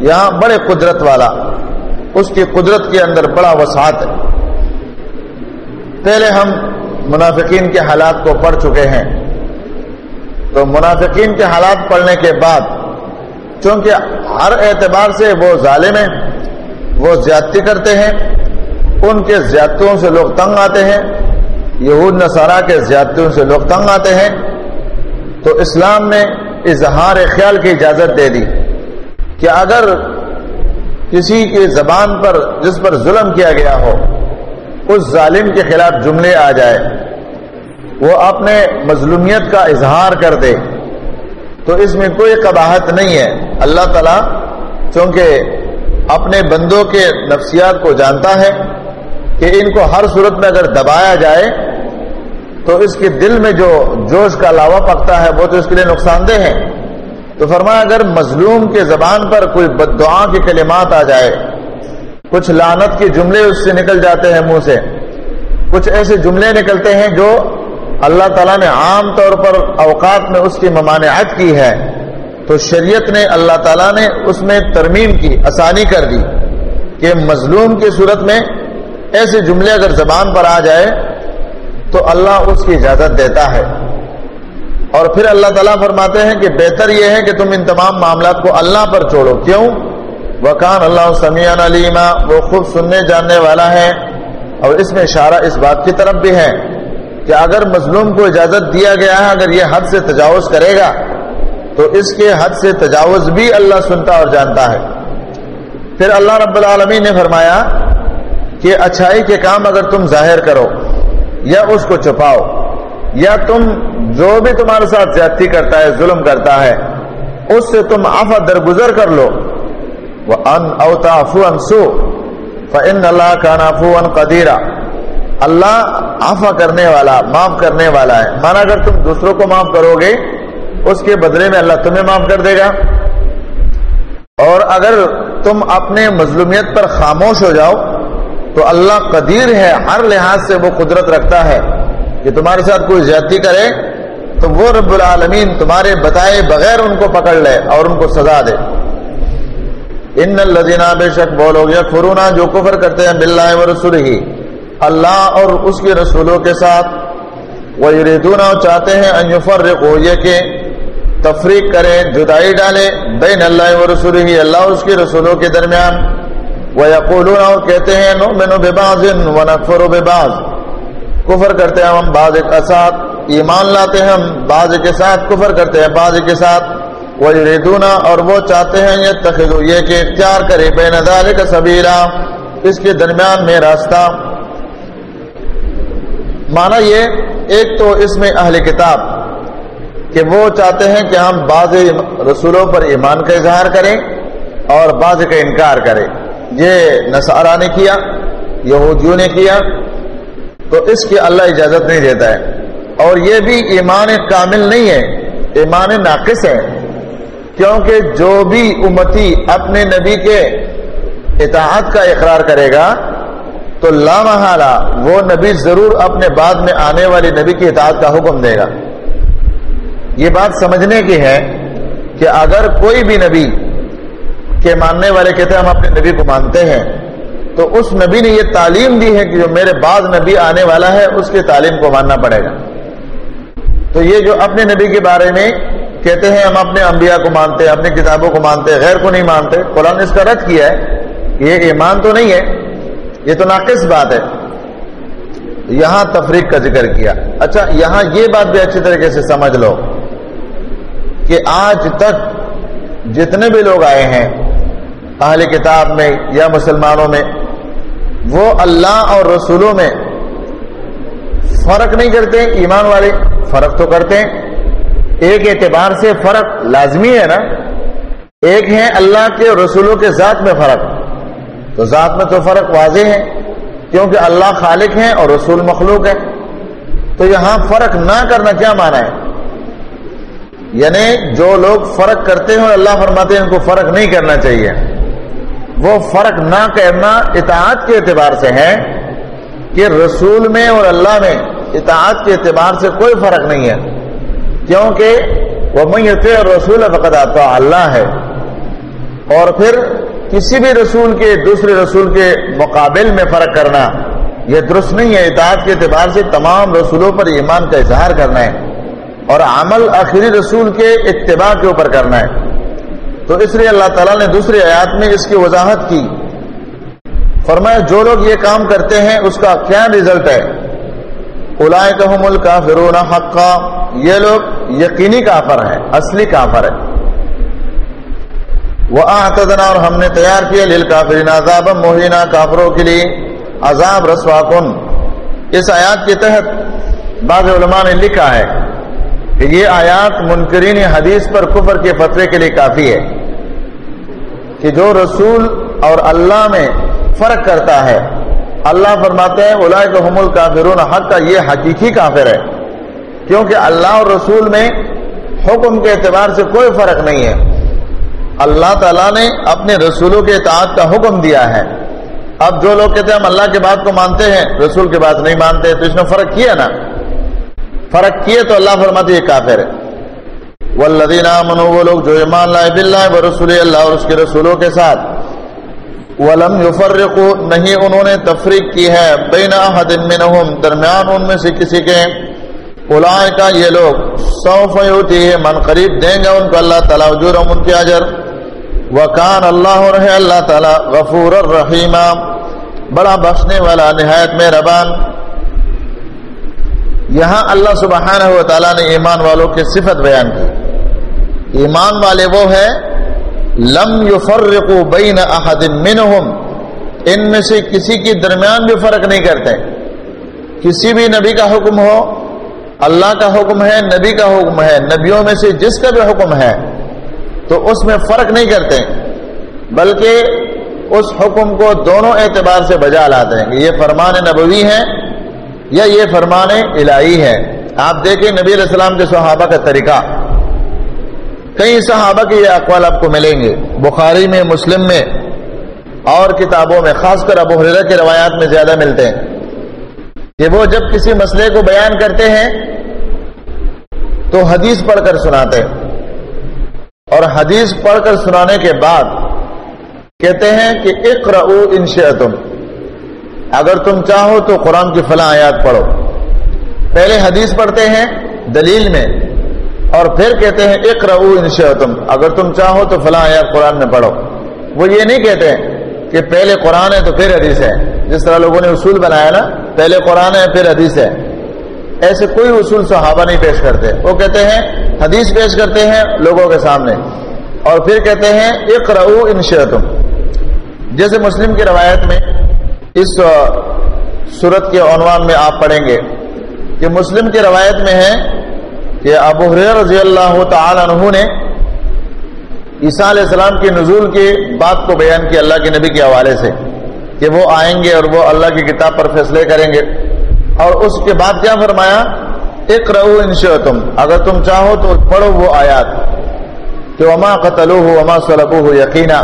یا بڑے قدرت والا۔ اس کی قدرت کے اندر بڑا وسعت ہے۔ پہلے ہم منافقین کے حالات کو پڑھ چکے ہیں۔ تو منافقین کے حالات پڑھنے کے بعد، چونکہ ہر اعتبار سے وہ ظالم ہیں، وہ زیادتی کرتے ہیں، ان کے زیادتیوں سے لوگ تنگ آتے ہیں، یہود نصارہ کے زیادتیوں سے لوگ تنگ آتے ہیں، تو اسلام نے اظہار خیال کی اجازت دے دی کہ اگر کسی کی زبان پر، جس پر ظلم کیا گیا ہو، اس ظالم کے خلاف جملے آ جائے وہ اپنے مظلومیت کا اظہار کر دے تو اس میں کوئی قباحت نہیں ہے۔ اللہ تعالیٰ چونکہ اپنے بندوں کے نفسیات کو جانتا ہے کہ ان کو ہر صورت میں اگر دبایا جائے تو اس کے دل میں جو جوش کا لاوا پکتا ہے وہ تو اس کے لیے نقصان دہ ہے۔ تو فرمایا اگر مظلوم کے زبان پر کوئی بد دعا کی کلمات آ جائے، کچھ لانت کے جملے اس سے نکل جاتے ہیں منہ سے۔ کچھ ایسے جملے نکلتے ہیں جو اللہ تعالیٰ نے عام طور پر اوقات میں اس کی ممانعت کی ہے تو شریعت نے اللہ تعالیٰ نے اس میں ترمیم کی، آسانی کر دی کہ مظلوم کی صورت میں ایسے جملے اگر زبان پر آ جائے تو اللہ اس کی اجازت دیتا ہے۔ اور پھر اللہ تعالیٰ فرماتے ہیں کہ بہتر یہ ہے کہ تم ان تمام معاملات کو اللہ پر چھوڑو۔ کیوں؟ وکان اللہ سمیان علیما، وہ خوب سننے جاننے والا ہے اور اس میں اشارہ اس بات کی طرف بھی ہے۔ کہ اگر مظلوم کو اجازت دیا گیا ہے، اگر یہ حد سے تجاوز کرے گا، تو اس کے حد سے تجاوز بھی اللہ سنتا اور جانتا ہے۔ پھر اللہ رب العالمین نے فرمایا کہ اچھائی کے کام اگر تم ظاہر کرو یا اس کو چھپاؤ، یا تم جو بھی تمہارے ساتھ زیادتی کرتا ہے، ظلم کرتا ہے، اس سے تم آفا درگزر کر لو۔ وہ ان اوتا فو انسو فن اللہ کا نافو ان قدیرہ اللہ آفا کرنے والا، معاف کرنے والا ہے۔ مانا اگر تم دوسروں کو معاف کرو گے، اس کے بدلے میں اللہ تمہیں معاف کر دے گا۔ اور اگر تم اپنے مظلومیت پر خاموش ہو جاؤ، تو اللہ قدیر ہے، ہر لحاظ سے وہ قدرت رکھتا ہے۔ کہ تمہارے ساتھ کوئی زیادتی کرے، تو وہ رب العالمین تمہارے بتائے بغیر ان کو پکڑ لے اور ان کو سزا دے۔ ان الدینہ بے شک بولو گے فرونا جو کفر کرتے ہیں بلّہ و رسول ہی اللہ اور اس کے رسولوں کے ساتھ۔ وہ ریتونا چاہتے ہیں انفر یہ کہ تفریق کرے جدائی ڈالے بین اللہ و رسول ہی اللہ اور اس کے رسولوں کے درمیان۔ وہ یقول اور کہتے ہیں نو مینو بے باز و نقفر و کفر کرتے ہیں ہم باز کے ساتھ، ایمان لاتے ہیں ہم باز کے ساتھ، کفر کرتے ہیں باز کے ساتھ۔ وہ ریتونا اور وہ چاہتے ہیں یہ تخذ یہ کہ اختیار کرے بے نظار کا سبیرا اس کے درمیان میں راستہ۔ مانا یہ ایک تو اس میں اہل کتاب کہ وہ چاہتے ہیں کہ ہم بعض رسولوں پر ایمان کا اظہار کریں اور بعض کا انکار کریں۔ یہ نصارہ نے کیا، یہودیوں نے کیا، تو اس کی اللہ اجازت نہیں دیتا ہے۔ اور یہ بھی ایمان کامل نہیں ہے، ایمان ناقص ہے۔ کیونکہ جو بھی امتی اپنے نبی کے اطاعت کا اقرار کرے گا تو لامحالہ وہ نبی ضرور اپنے بعد میں آنے والی نبی کی اطاعت کا حکم دے گا۔ یہ بات سمجھنے کی ہے کہ اگر کوئی بھی نبی کے ماننے والے کہتے ہیں ہم اپنے نبی کو مانتے ہیں، تو اس نبی نے یہ تعلیم دی ہے کہ جو میرے بعد نبی آنے والا ہے، اس کی تعلیم کو ماننا پڑے گا۔ تو یہ جو اپنے نبی کے بارے میں کہتے ہیں ہم اپنے انبیاء کو مانتے ہیں اپنی کتابوں کو مانتے ہیں غیر کو نہیں مانتے، قرآن نے اس کا رد کیا ہے یہ ایمان تو نہیں ہے یہ تو ناقص بات ہے۔ یہاں تفریق کا ذکر کیا۔ اچھا یہاں یہ بات بھی اچھی طریقے سے سمجھ لو کہ آج تک جتنے بھی لوگ آئے ہیں، اہل کتاب میں یا مسلمانوں میں، وہ اللہ اور رسولوں میں فرق نہیں کرتے، ایمان والے فرق تو کرتے ہیں۔ ایک اعتبار سے فرق لازمی ہے نا۔ ایک ہے اللہ کے رسولوں کے ذات میں فرق۔ تو ذات میں تو فرق واضح ہے، کیونکہ اللہ خالق ہے اور رسول مخلوق ہے تو یہاں فرق نہ کرنا کیا مانا ہے؟ یعنی جو لوگ فرق کرتے ہیں اور اللہ فرماتے ہیں ان کو فرق نہیں کرنا چاہیے۔ وہ فرق نہ کرنا اطاعت کے اعتبار سے ہے کہ رسول میں اور اللہ میں اطاعت کے اعتبار سے کوئی فرق نہیں ہے۔ کیونکہ وہ میت اور رسول فقط آتا اللہ ہے اور پھر کسی بھی رسول کے دوسرے رسول کے مقابل میں فرق کرنا، یہ درست نہیں ہے۔ اطاعت کے اعتبار سے تمام رسولوں پر ایمان کا اظہار کرنا ہے اور عمل آخری رسول کے اتباع کے اوپر کرنا ہے۔ تو اس لیے اللہ تعالیٰ نے دوسری آیات میں اس کی وضاحت کی۔ فرمایا، جو لوگ یہ کام کرتے ہیں، اس کا کیا رزلٹ ہے؟ الائے کہ ملک حقا۔ یہ لوگ یقینی کافر ہیں، اصلی کافر ہے وہ آتدنا اور ہم نے تیار کیا لیل کافرین عذاب موہینہ کافروں کے لیے عذاب رسوا کن اس آیات کے تحت بعض علماء نے لکھا ہے کہ یہ آیات منکرین حدیث پر کفر کے فتوے کے لیے کافی ہے کہ جو رسول اور اللہ میں فرق کرتا ہے۔ اللہ فرماتے ہیں اولائے کو حمل کافرون حق کا یہ حقیقی کافر ہے۔ کیونکہ اللہ اور رسول میں حکم کے اعتبار سے کوئی فرق نہیں ہے۔ اللہ تعالیٰ نے اپنے رسولوں کے اطاعت کا حکم دیا ہے۔ اب جو لوگ کہتے ہیں ہم اللہ کے بات کو مانتے ہیں، رسول کے بات نہیں مانتے، تو اس نے فرق کیا نا؟ فرق کیے تو اللہ فرماتے یہ کافر ہے۔ والذین آمنوا، وہ لوگ جو ایمان لائے باللہ و رسول اللہ اور اس کے رسولوں کے ساتھ۔ ولم یفرقوا نہیں انہوں نے تفریق کی ہے۔ بین احد منہم درمیان ان میں سے کسی کے۔ اولائے کا یہ لوگ، سوف یوتی ہے من قریب دیں گے ان کو اللہ تعالیٰ اجورہم ان کی اجر۔ وکان اللہ رہے اللہ تعالیٰ غفور الرحیم۔ بڑا بخشنے والا، نہایت میں ربان یہاں اللہ سبحانہ و تعالیٰ نے ایمان والوں کی صفت بیان کی۔ ایمان والے وہ ہے لم یفرقوا بین احد منہم۔ ان میں سے کسی کے درمیان بھی فرق نہیں کرتے۔ کسی بھی نبی کا حکم ہو، اللہ کا حکم ہے، نبی کا حکم ہے۔ نبیوں میں سے جس کا بھی حکم ہے تو اس میں فرق نہیں کرتے بلکہ اس حکم کو دونوں اعتبار سے بجا لاتے ہیں کہ یہ فرمان نبوی ہے یا یہ فرمان الہی ہے۔ آپ دیکھیں نبی علیہ السلام کے صحابہ کا طریقہ۔ کئی صحابہ کے یہ اقوال آپ کو ملیں گے، بخاری میں، مسلم میں اور کتابوں میں، خاص کر ابو حریرہ کے روایات میں زیادہ ملتے ہیں۔ کہ وہ جب کسی مسئلے کو بیان کرتے ہیں تو حدیث پڑھ کر سناتے ہیں۔ اور حدیث پڑھ کر سنانے کے بعد کہتے ہیں کہ اقرؤ ان تم اگر تم چاہو تو قرآن کی فلاں آیات پڑھو۔ پہلے حدیث پڑھتے ہیں دلیل میں اور پھر کہتے ہیں اقرؤ ان تم اگر تم چاہو تو فلاں آیات قرآن میں پڑھو۔ وہ یہ نہیں کہتے کہ پہلے قرآن ہے تو پھر حدیث ہے۔ جس طرح لوگوں نے اصول بنایا نا، پہلے قرآن ہے پھر حدیث ہے۔ ایسے کوئی اصول صحابہ نہیں پیش کرتے۔ وہ کہتے ہیں، حدیث پیش کرتے ہیں لوگوں کے سامنے۔ اور پھر کہتے ہیں، اقرؤ ان تم جیسے مسلم کی روایت میں اس صورت کے عنوان میں آپ پڑھیں گے کہ مسلم کی روایت میں ہے کہ ابو حریر رضی اللہ تعالی عنہ نے عیسیٰ علیہ السلام کے نزول کی بات کو بیان کیا اللہ کے نبی کے حوالے سے کہ وہ آئیں گے اور وہ اللہ کی کتاب پر فیصلے کریں گے۔ اور اس کے بعد کیا فرمایا؟ ایک رہو ان تم اگر تم چاہو تو پڑھو وہ آیات۔ کہ وما قتل ہو وما سلب ہو یقینا۔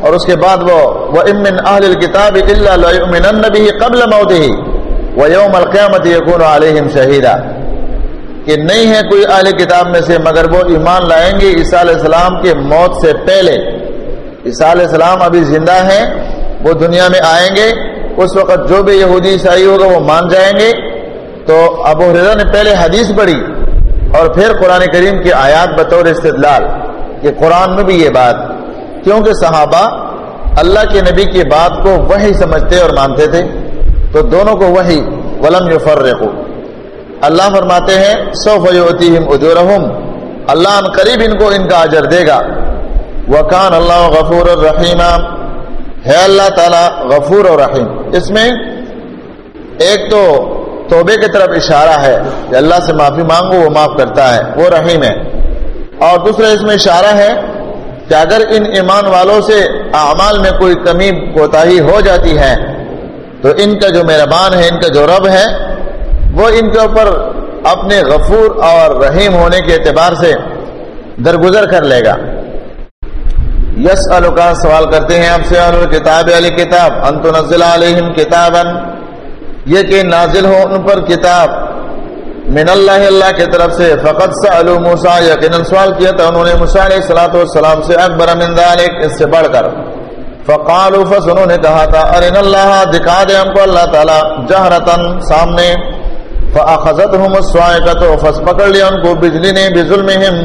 اور اس کے بعد وہ وہ امن اہل کتاب اللہ قبل موت ہی وہ یوم القیامت یقون علیہم شہیدہ کہ نہیں ہے کوئی اہل کتاب میں سے، مگر وہ ایمان لائیں گے عیسیٰ علیہ السلام کے موت سے پہلے۔ عیسیٰ علیہ السلام ابھی زندہ ہیں، وہ دنیا میں آئیں گے۔ اس وقت جو بھی یہودی عیسائی ہوگا وہ مان جائیں گے۔ تو ابو حرا نے پہلے حدیث پڑھی اور پھر قرآن کریم کی آیات بطور استدلال کہ قرآن میں بھی یہ بات، کیونکہ صحابہ اللہ کے نبی کی بات کو وہی سمجھتے اور مانتے تھے، تو دونوں کو وہی ولم یفرقو اللہ فرماتے ہیں سو فیوتیم اجورہم، اللہ ان قریب ان کو ان کا اجر دے گا۔ وکان اللہ غفور الرحیم ہے اللہ تعالی غفور اور رحیم۔ اس میں ایک تو توبے کی طرف اشارہ ہے کہ اللہ سے معافی مانگو، وہ معاف کرتا ہے، وہ رحیم ہے۔ اور دوسرا اس میں اشارہ ہے کہ اگر ان ایمان والوں سے اعمال میں کوئی کمی، کوتاہی ہو جاتی ہے، تو ان کا جو مہربان ہے، ان کا جو رب ہے، وہ ان کے اوپر اپنے غفور اور رحیم ہونے کے اعتبار سے درگزر کر لے گا۔ یس کا سوال کرتے ہیں آپ سے کتاب علی کتاب انت نزل علیہم کتابا، یہ کہ نازل ہو ان پر کتاب من اللہ اللہ کی طرف سے۔ فقط سألو موسیٰ، یقینا سوال کیا تھا انہوں نے موسیٰ علیہ السلام سے، اکبر من ذالک اس سے بڑھ کر۔ فقالو فس انہوں نے کہا تھا ارن اللہ، دکھا دے ہم کو اللہ تعالی جہرتن سامنے۔ فاخذتهم الصاعقه فس پکڑ لیا ان کو، بجلی نے بظلمهم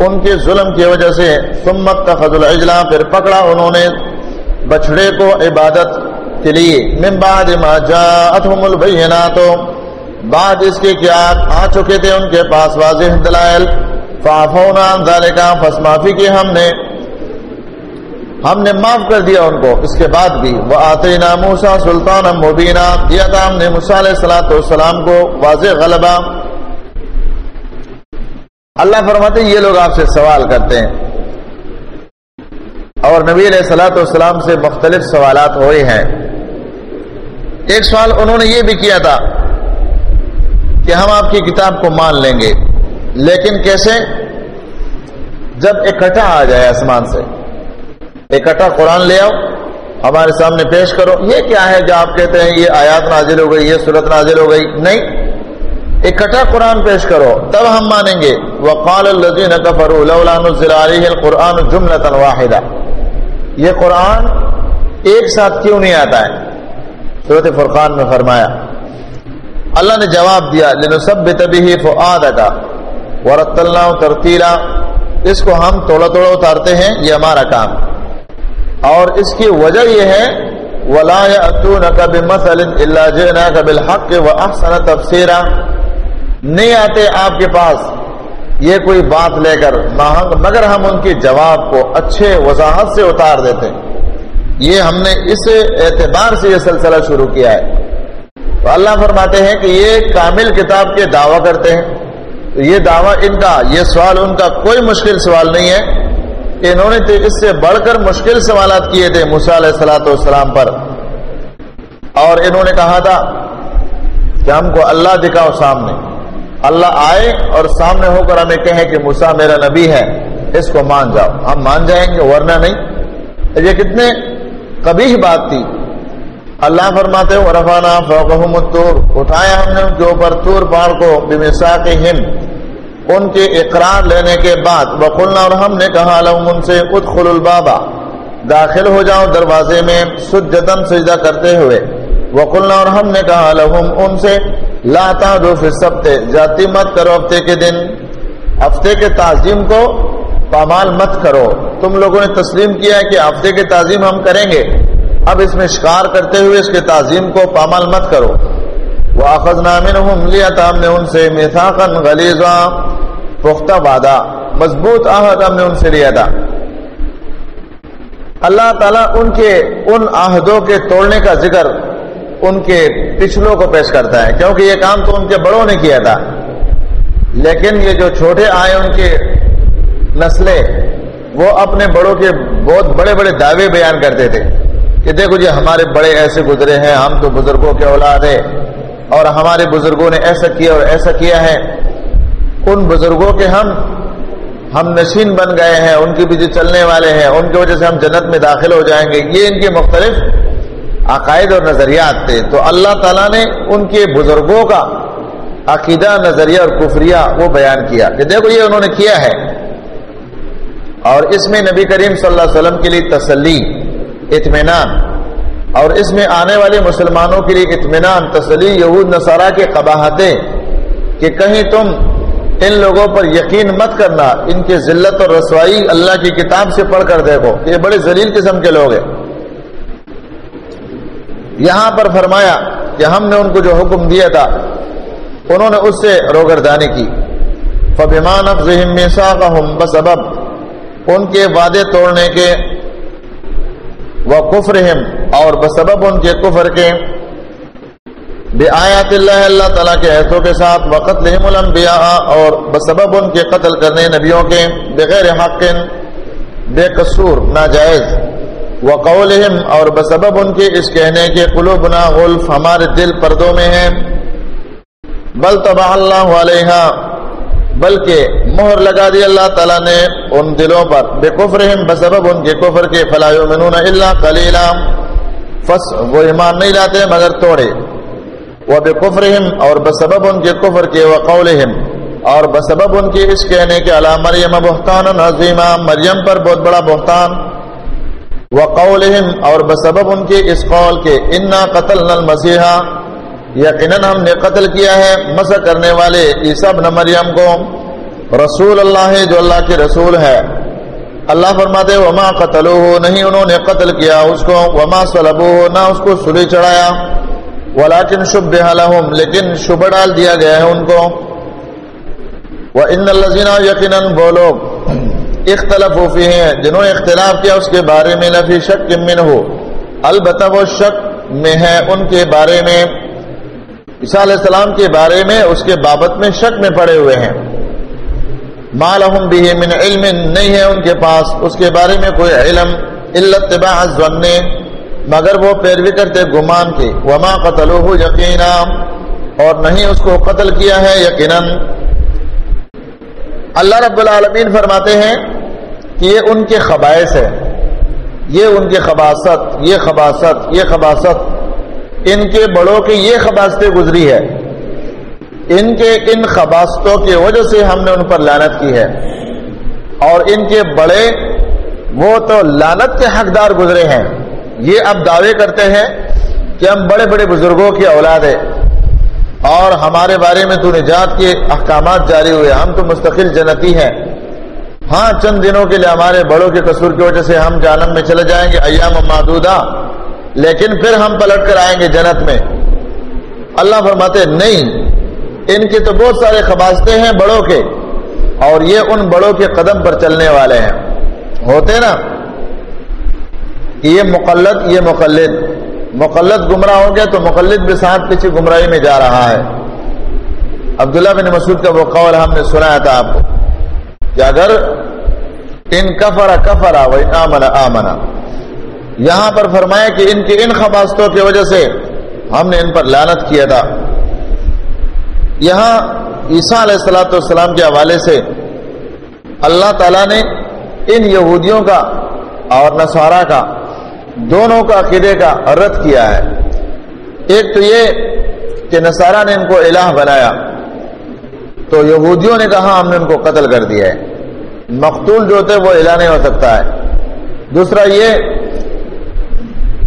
ان کے ظلم کی وجہ سے ثم اتخذوا العجل، پھر پکڑا انہوں نے بچڑے کو عبادت کے لیے۔ من بعد ما جاءتهم البینات بعد اس کے کیا آ چکے تھے ان کے پاس واضح دلائل۔ فعفونا عن ذلك فس معافی کی ہم نے۔ ہم نے معاف کر دیا ان کو۔ اس کے بعد بھی۔ وہ آتے موسا سلطان مبینہ دیا تھا ہم نے علیہ السلاۃ والسلام کو واضح غلبہ۔ اللہ فرماتے ہیں، یہ لوگ آپ سے سوال کرتے ہیں۔ اور نبی علیہ السلاۃ والسلام سے مختلف سوالات ہوئے ہیں۔ ایک سوال انہوں نے یہ بھی کیا تھا کہ ہم آپ کی کتاب کو مان لیں گے، لیکن کیسے؟ جب اکٹھا آ جائے آسمان سے۔ اکٹھا قرآن لے آؤ، ہمارے سامنے پیش کرو۔ یہ کیا ہے جو آپ کہتے ہیں، یہ آیات نازل ہو گئی، یہ صورت نازل ہو گئی؟ نہیں۔ اکٹھا قرآن پیش کرو، تب ہم مانیں گے۔ وقال الذين كفروا لولا نزل عليه القران جمله واحده یہ قرآن ایک ساتھ کیوں نہیں آتا ہے؟ صورت فرقان میں فرمایا، اللہ نے جواب دیا، لنثبت به فؤادك۔ ورتلناه ترتیلا اس کو ہم توڑا توڑا اتارتے ہیں، یہ ہمارا کام۔ اور اس کی وجہ یہ ہے، ولا ياتونك بمثل الا جئناك بالحق واحسن تفسيرا۔ نہیں آتے آپ کے پاس، یہ کوئی بات لے کر مگر ہم ان کے جواب کو اچھے وضاحت سے اتار دیتے یہ ہم نے اس اعتبار سے یہ سلسلہ شروع کیا ہے۔ تو اللہ فرماتے ہیں کہ یہ کامل کتاب کے دعویٰ کرتے ہیں۔ تو یہ دعویٰ ان کا، یہ سوال ان کا کوئی مشکل سوال نہیں ہے۔ انہوں نے اس سے بڑھ کر مشکل سوالات کیے تھے علیہ السلاۃ والسلام پر۔ اور انہوں نے کہا تھا کہ ہم کو اللہ دکھاؤ سامنے۔ اللہ آئے اور سامنے ہو کر ہمیں کہے کہ موسا میرا نبی ہے، اس کو مان جاؤ۔ ہم مان جائیں گے، ورنہ نہیں۔ یہ کتنے کبھی بات تھی۔ اللہ فرماتے رفانہ فوقہم التور اٹھایا ہم نے ان کے اوپر تور پہاڑ کو بمساقہم ان کے اقرار لینے کے بعد، وقلنا اور ہم نے کہا، لهم ان سے ادخل البابا داخل ہو جاؤ دروازے میں سجدن سجدہ کرتے ہوئے۔ وقلنا اور ہم نے کہا لهم ان سے، لا تعدو فی السبت، جاتی مت کرو ہفتے کے دن۔ ہفتے کے تعظیم کو پامال مت کرو۔ تم لوگوں نے تسلیم کیا ہے کہ ہفتے کے تعظیم ہم کریں گے۔ اب اس میں شکار کرتے ہوئے اس کے تعظیم کو پامال مت کرو۔ وہ آخذ نامن لیا تھا ہم نے ان سے میتھاقن غلیزا پختہ وعدہ، مضبوط آہد ہم نے ان سے لیا تھا۔ اللہ تعالیٰ ان کے، ان آہدوں کے توڑنے کا ذکر ان کے پچھلوں کو پیش کرتا ہے کیونکہ یہ کام تو ان کے بڑوں نے کیا تھا۔ لیکن یہ جو چھوٹے آئے ان کے نسلیں، وہ اپنے بڑوں کے بہت بڑے بڑے دعوے بیان کرتے تھے کہ دیکھو جی ہمارے بڑے ایسے گزرے ہیں، ہم تو بزرگوں کے اولاد ہیں، اور ہمارے بزرگوں نے ایسا کیا اور ایسا کیا ہے۔ ان بزرگوں کے ہم ہم نشین بن گئے ہیں، ان کے پیچھے چلنے والے ہیں، ان کی وجہ سے ہم جنت میں داخل ہو جائیں گے۔ یہ ان کے مختلف عقائد اور نظریات تھے، تو اللہ تعالیٰ نے ان کے بزرگوں کا عقیدہ، نظریہ اور کفریہ وہ بیان کیا کہ دیکھو یہ انہوں نے کیا ہے۔ اور اس میں نبی کریم صلی اللہ علیہ وسلم کے لیے تسلی، اطمینان، اور اس میں آنے والے مسلمانوں کے لیے اطمینان، تسلی، یہود، نصارہ کے قباہتیں کہ کہیں تم ان لوگوں پر یقین مت کرنا، ان کی ذلت اور رسوائی اللہ کی کتاب سے پڑھ کر دیکھو یہ بڑے ذلیل قسم کے لوگ ہیں۔ یہاں پر فرمایا کہ ہم نے ان کو جو حکم دیا تھا، انہوں نے اس سے روگردانی کی۔ فبیمان افزم بسبب، ان کے وعدے توڑنے کے وہ کفر اور بسبب ان کے کفر کے۔ بے آیات اللہ اللہ تعالیٰ کے ایتوں کے ساتھ وقت لہم الانبیاء اور بسبب ان کے قتل کرنے نبیوں کے، بغیر حق بے قصور، ناجائز۔ وقولہم اور بسبب ان کے اس کہنے کے قلوبنا غلف ہمارے دل پردوں میں ہیں۔ بل تبا اللہ علیہ بلکہ مہر لگا دی اللہ تعالیٰ نے ان دلوں پر۔ بے کفرہم بسبب ان کے کفر کے، فلا یؤمنون الا قلیلا۔ فس وہ ایمان نہیں لاتے مگر توڑے۔ وہ بے کفرہم اور بسبب ان کے کفر کے، وقولہم اور بسبب ان کے اس کہنے کے علا مریم بہتان عظیمہ مریم پر بہت بڑا بہتان۔ وقولہم اور بسبب ان کے اس قول کے، انا قتلنا المسیحا یقیناً ہم نے قتل کیا ہے مسح کرنے والے عیسی ابن مریم کو۔ رسول اللہ ہے جو اللہ کے رسول ہے۔ اللہ فرماتے وما قتلو نہیں انہوں نے قتل کیا اس کو۔ وما صلبو نہ اس کو سلی چڑھایا۔ ولیکن شبہ لہم لیکن شبہ ڈال دیا گیا ہے ان کو۔ وَإِنَّ الَّذِينَ يَقِنًا وہ لوگ اختلف فی ہیں، جنہوں نے اختلاف کیا اس کے بارے میں لفی شک من ہو البتہ وہ شک میں ہے ان کے بارے میں۔ عیسیٰ علیہ السلام کے بارے میں اس کے بابت میں شک میں پڑے ہوئے ہیں۔ مالہم بھی من علم نہیں ہے ان کے پاس۔ اس کے بارے میں کوئی علم التباع الظن۔ مگر وہ پیروی کرتے گمان کی وما قتلوہ یقینا۔ اور نہیں اس کو قتل کیا ہے یقیناً۔ اللہ رب العالمین فرماتے ہیں کہ یہ ان کے خبائث ہے یہ ان کے خباست یہ خباست یہ خباست ان کے بڑوں کی یہ خباستیں گزری ہے ان کے، ان خباستوں کی وجہ سے ہم نے ان پر لانت کی ہے۔ اور ان کے بڑے، وہ تو لانت کے حقدار گزرے ہیں۔ یہ اب دعوے کرتے ہیں کہ ہم بڑے بڑے بزرگوں کی اولاد ہے اور ہمارے بارے میں تو نجات کے احکامات جاری ہوئے ہم تو مستقل جنتی ہیں۔ ہاں چند دنوں کے لیے ہمارے بڑوں کے قصور کی وجہ سے ہم جانم میں چلے جائیں گے، ایام محدودہ لیکن پھر ہم پلٹ کر آئیں گے جنت میں۔ اللہ فرماتے نہیں، ان کے تو بہت سارے خباصتے ہیں بڑوں کے، اور یہ ان بڑوں کے قدم پر چلنے والے ہیں۔ ہوتے نا؟ یہ مقلد یہ مقلد۔ مقلد گمراہ ہو گیا تو مقلد بھی ساتھ پیچھے گمراہی میں جا رہا ہے۔ عبداللہ بن مسعود کا وہ قول ہم نے سنایا تھا آپ کو۔ کہ اگر ان کفرا کفرا وہ آمنا آمنا یہاں پر فرمایا کہ ان کے ان خباستوں کی وجہ سے ہم نے ان پر لانت کیا تھا۔ یہاں عیسیٰ علیہ السلاۃ والسلام کے حوالے سے اللہ تعالیٰ نے ان یہودیوں کا اور نصارہ کا دونوں کا عقیدے کا رد کیا ہے۔ ایک تو یہ کہ نصارہ نے ان کو الہ بنایا۔ تو یہودیوں نے کہا ہم نے ان کو قتل کر دیا ہے۔ مقتول جو ہوتے وہ الہ نہیں ہو سکتا ہے۔ دوسرا یہ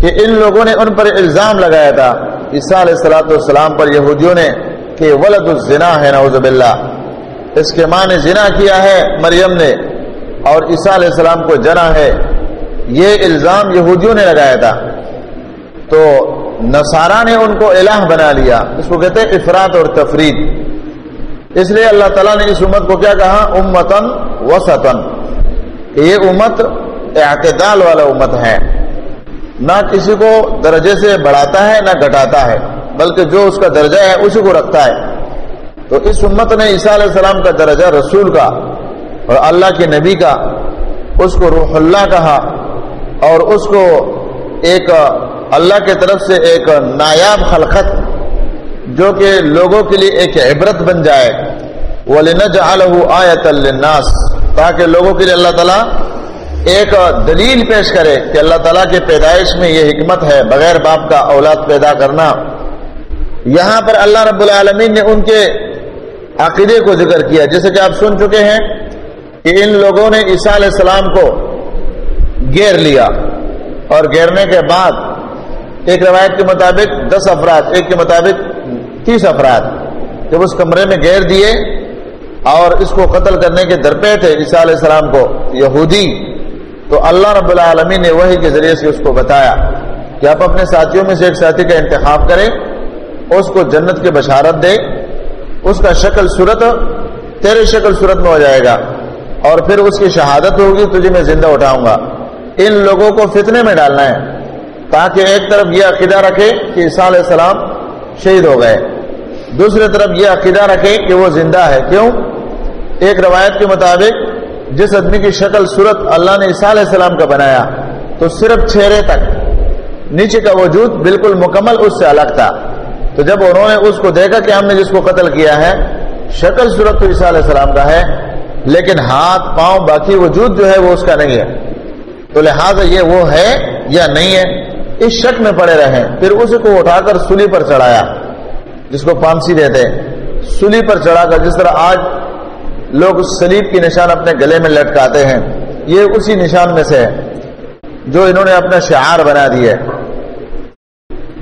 کہ ان لوگوں نے ان پر الزام لگایا تھا۔ عیسیٰ علیہ السلاۃ والسلام پر یہودیوں نے کہ ولد الزنا ہے، نعوذ باللہ۔ اس کے ماں نے زنا کیا ہے؟ مریم نے۔ اور عیسیٰ علیہ السلام کو جنا ہے۔ یہ الزام یہودیوں نے لگایا تھا۔ تو نصارہ نے ان کو الہ بنا لیا۔ اس کو کہتے ہیں افراد اور تفرید۔ اس لیے اللہ تعالیٰ نے اس امت کو کیا کہا؟ امتن وسطن کہ یہ امت اعتدال والا امت ہے۔ نہ کسی کو درجے سے بڑھاتا ہے، نہ گھٹاتا ہے، بلکہ جو اس کا درجہ ہے، اسی کو رکھتا ہے۔ تو اس امت نے عیسیٰ علیہ السلام کا درجہ رسول کا اور اللہ کے نبی کا، اس کو روح اللہ کہا اور اس کو ایک اللہ کی طرف سے ایک نایاب خلقت جو کہ لوگوں کے لیے ایک عبرت بن جائے۔ وہ آیت الناس تاکہ لوگوں کے لیے اللہ تعالیٰ ایک دلیل پیش کرے کہ اللہ تعالیٰ کے پیدائش میں یہ حکمت ہے، بغیر باپ کا اولاد پیدا کرنا۔ یہاں پر اللہ رب العالمین نے ان کے عقیدے کو ذکر کیا۔ جیسے کہ آپ سن چکے ہیں کہ ان لوگوں نے عیسیٰ علیہ السلام کو گیر لیا۔ اور گیرنے کے بعد ایک روایت کے مطابق دس افراد، ایک کے مطابق تیس افراد جب اس کمرے میں گیر دیے اور اس کو قتل کرنے کے درپے تھے، عیسیٰ علیہ السلام کو، یہودی، تو اللہ رب العالمین نے وہی کے ذریعے سے اس کو بتایا کہ آپ اپنے ساتھیوں میں سے ایک ساتھی کا انتخاب کریں، اس کو جنت کی بشارت دے، اس کا شکل صورت، تیرے شکل صورت میں ہو جائے گا اور پھر اس کی شہادت ہوگی، تجھے میں زندہ اٹھاؤں گا۔ ان لوگوں کو فتنے میں ڈالنا ہے تاکہ ایک طرف یہ عقیدہ رکھے کہ عیسیٰ علیہ السلام شہید ہو گئے۔ دوسری طرف یہ عقیدہ رکھے کہ وہ زندہ ہے۔ کیوں؟ ایک روایت کے مطابق جس آدمی کی شکل صورت اللہ نے عیسیٰ علیہ السلام کا بنایا، تو صرف چہرے تک، نیچے کا وجود بالکل مکمل اس سے الگ تھا۔ تو جب انہوں نے اس کو دیکھا کہ ہم نے جس کو قتل کیا ہے، شکل صورت تو عیسیٰ علیہ السلام کا ہے، لیکن ہاتھ، پاؤں، باقی وجود جو ہے وہ اس کا نہیں ہے۔ تو لہٰذا یہ وہ ہے یا نہیں ہے، اس شک میں پڑے رہے پھر اس کو اٹھا کر سلی پر چڑھایا۔ جس کو پانسی دیتے سلی پر چڑھا کر جس طرح آج لوگ سلیب کی نشان اپنے گلے میں لٹکاتے ہیں، یہ اسی نشان میں سے ہے جو انہوں نے اپنا شعار بنا دیا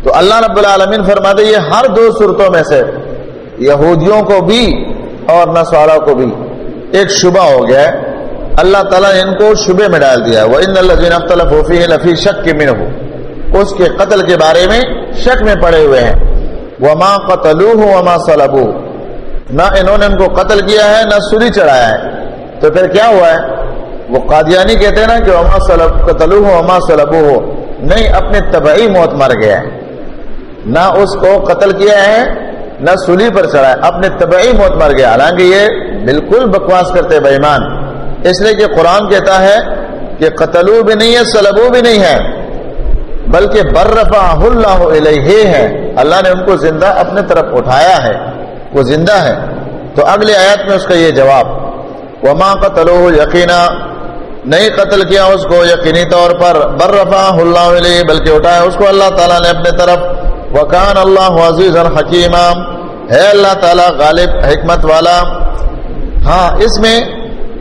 تو اللہ رب العالمین فرماتے یہ ہر دو صورتوں میں سے یہودیوں کو بھی اور نسوارا کو بھی ایک شبہ ہو گیا ہے۔ اللہ تعالیٰ نے ان کو شبے میں ڈال دیا وہ ان اللہ اختلف ہوفی لفی شک کے من ہو اس کے قتل کے بارے میں شک میں پڑے ہوئے ہیں۔ وہ ماں قتل وما صلبو نہ انہوں نے ان کو قتل کیا ہے، نہ سلی چڑھایا ہے۔ تو پھر کیا ہوا ہے؟ وہ قادیانی کہتے ہیں نا کہ اما سلب قتل ہو اما ہو نہیں اپنے طبعی موت مر گیا ہے۔ نہ اس کو قتل کیا ہے، نہ سلی پر چڑھا ہے اپنے طبعی موت مر گیا۔ حالانکہ یہ بالکل بکواس کرتے بےمان اس لیے کہ قرآن کہتا ہے کہ قتلو بھی نہیں ہے سلبو بھی نہیں ہے۔ بلکہ برفا اللہ علیہ ہے۔ اللہ نے ان کو زندہ اپنے طرف اٹھایا ہے۔ وہ زندہ ہے تو اگلے آیت میں اس کا یہ جواب، وما قتل یقینا نہیں قتل کیا اس کو یقینی طور پر۔ بر رفا اللہ علیہ، بلکہ اٹھایا اس کو اللہ تعالیٰ نے اپنے طرف۔ وکان اللہ عزیز الحکیم ہے اللہ تعالیٰ، غالب، حکمت والا۔ ہاں اس میں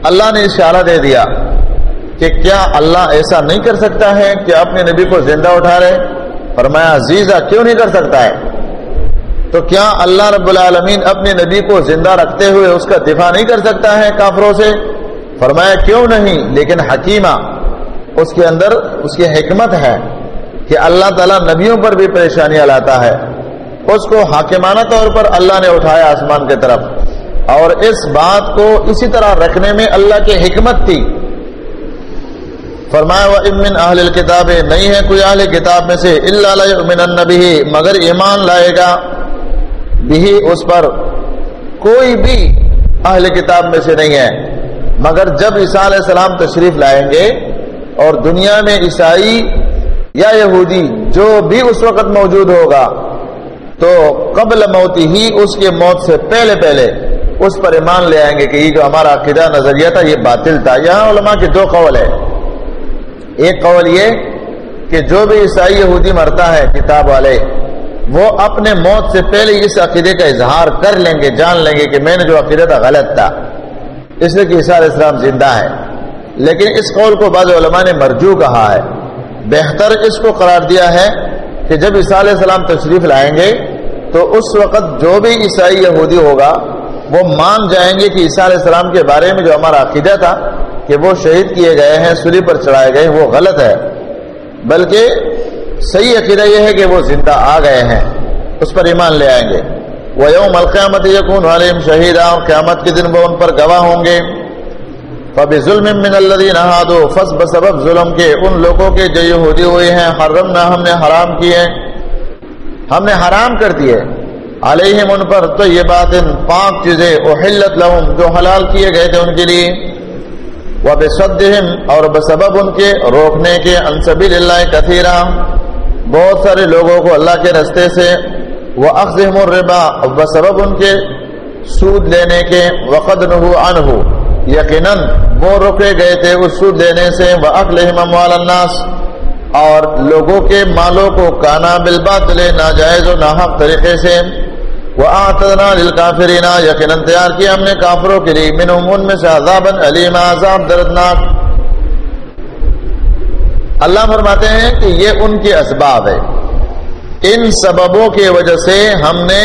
اللہ نے اشارہ دے دیا۔ کہ کیا اللہ ایسا نہیں کر سکتا ہے کہ اپنے نبی کو زندہ اٹھا رہے فرمایا، عزیزہ، کیوں نہیں کر سکتا ہے؟ تو کیا اللہ رب العالمین اپنے نبی کو زندہ رکھتے ہوئے اس کا دفاع نہیں کر سکتا ہے کافروں سے؟ فرمایا، کیوں نہیں؟ لیکن حکیمہ، اس کے اندر اس کی حکمت ہے کہ اللہ تعالیٰ نبیوں پر بھی پریشانیاں لاتا ہے۔ اس کو حاکمانہ طور پر اللہ نے اٹھایا آسمان کی طرف۔ اور اس بات کو اسی طرح رکھنے میں اللہ کی حکمت تھی۔ فرمایا وہ امن اہل کتاب نہیں ہے کوئی اہل کتاب میں سے اللہ مگر ایمان لائے گا۔ بھی اس پر کوئی بھی اہل کتاب میں سے نہیں ہے۔ مگر جب عیسیٰ علیہ السلام تشریف لائیں گے اور دنیا میں عیسائی یا یہودی جو بھی اس وقت موجود ہوگا، تو قبل موتی ہی اس کے موت سے پہلے پہلے اس پر ایمان لے آئیں گے کہ یہ جو ہمارا عقیدہ، نظریہ تھا، یہ باطل تھا۔ یہاں علماء کے دو قول ہے ایک قول یہ کہ جو بھی عیسائی یہودی مرتا ہے کتاب والے، وہ اپنے موت سے پہلے اس عقیدے کا اظہار کر لیں گے، جان لیں گے کہ میں نے جو عقیدہ تھا غلط تھا۔ اس لیے کہ عیسیٰ علیہ السلام زندہ ہے۔ لیکن اس قول کو بعض علماء نے مرجو کہا ہے۔ بہتر اس کو قرار دیا ہے کہ جب عیسیٰ علیہ السلام تشریف لائیں گے، تو اس وقت جو بھی عیسائی یہودی ہوگا، وہ مان جائیں گے کہ عیسیٰ علیہ السلام کے بارے میں جو ہمارا عقیدہ تھا کہ وہ شہید کیے گئے ہیں سلی پر چڑھائے گئے وہ غلط ہے۔ بلکہ صحیح عقیدہ یہ ہے کہ وہ زندہ آ گئے ہیں، اس پر ایمان لے آئیں گے۔ وہ یوم القیامت یقون علیم شہید قیامت کے دن وہ ان پر گواہ ہوں گے۔ فبی ظلم من فس بسبب ظلم کے ان لوگوں کے جو یہودی ہوئے ہیں حرم نہ ہم نے حرام کیے ہم نے حرام کر دیے علیہم ان پر تو یہ بات ان پانچ چیزیں، احلت لہم جو حلال کیے گئے تھے ان کے لیے۔ وہ بے اور بسبب ان کے روکنے کے انصبیل اللہ کثیرہ، بہت سارے لوگوں کو اللہ کے رستے سے وہ اخذ الربا سبب ان کے سود لینے کے، وقد نہ ہو یقیناً وہ رکے گئے تھے اس سود لینے سے وہ اموال الناس، اور لوگوں کے مالوں کو کانا بالباطل، ناجائز و ناحق طریقے سے وہ آتنا للکافرین یقیناً تیار کیا ہم نے کافروں کے لیے من ان میں سے عذاب علیم، عذاب دردناک۔ اللہ فرماتے ہیں کہ یہ ان کے اسباب ہے ان سببوں کی وجہ سے ہم نے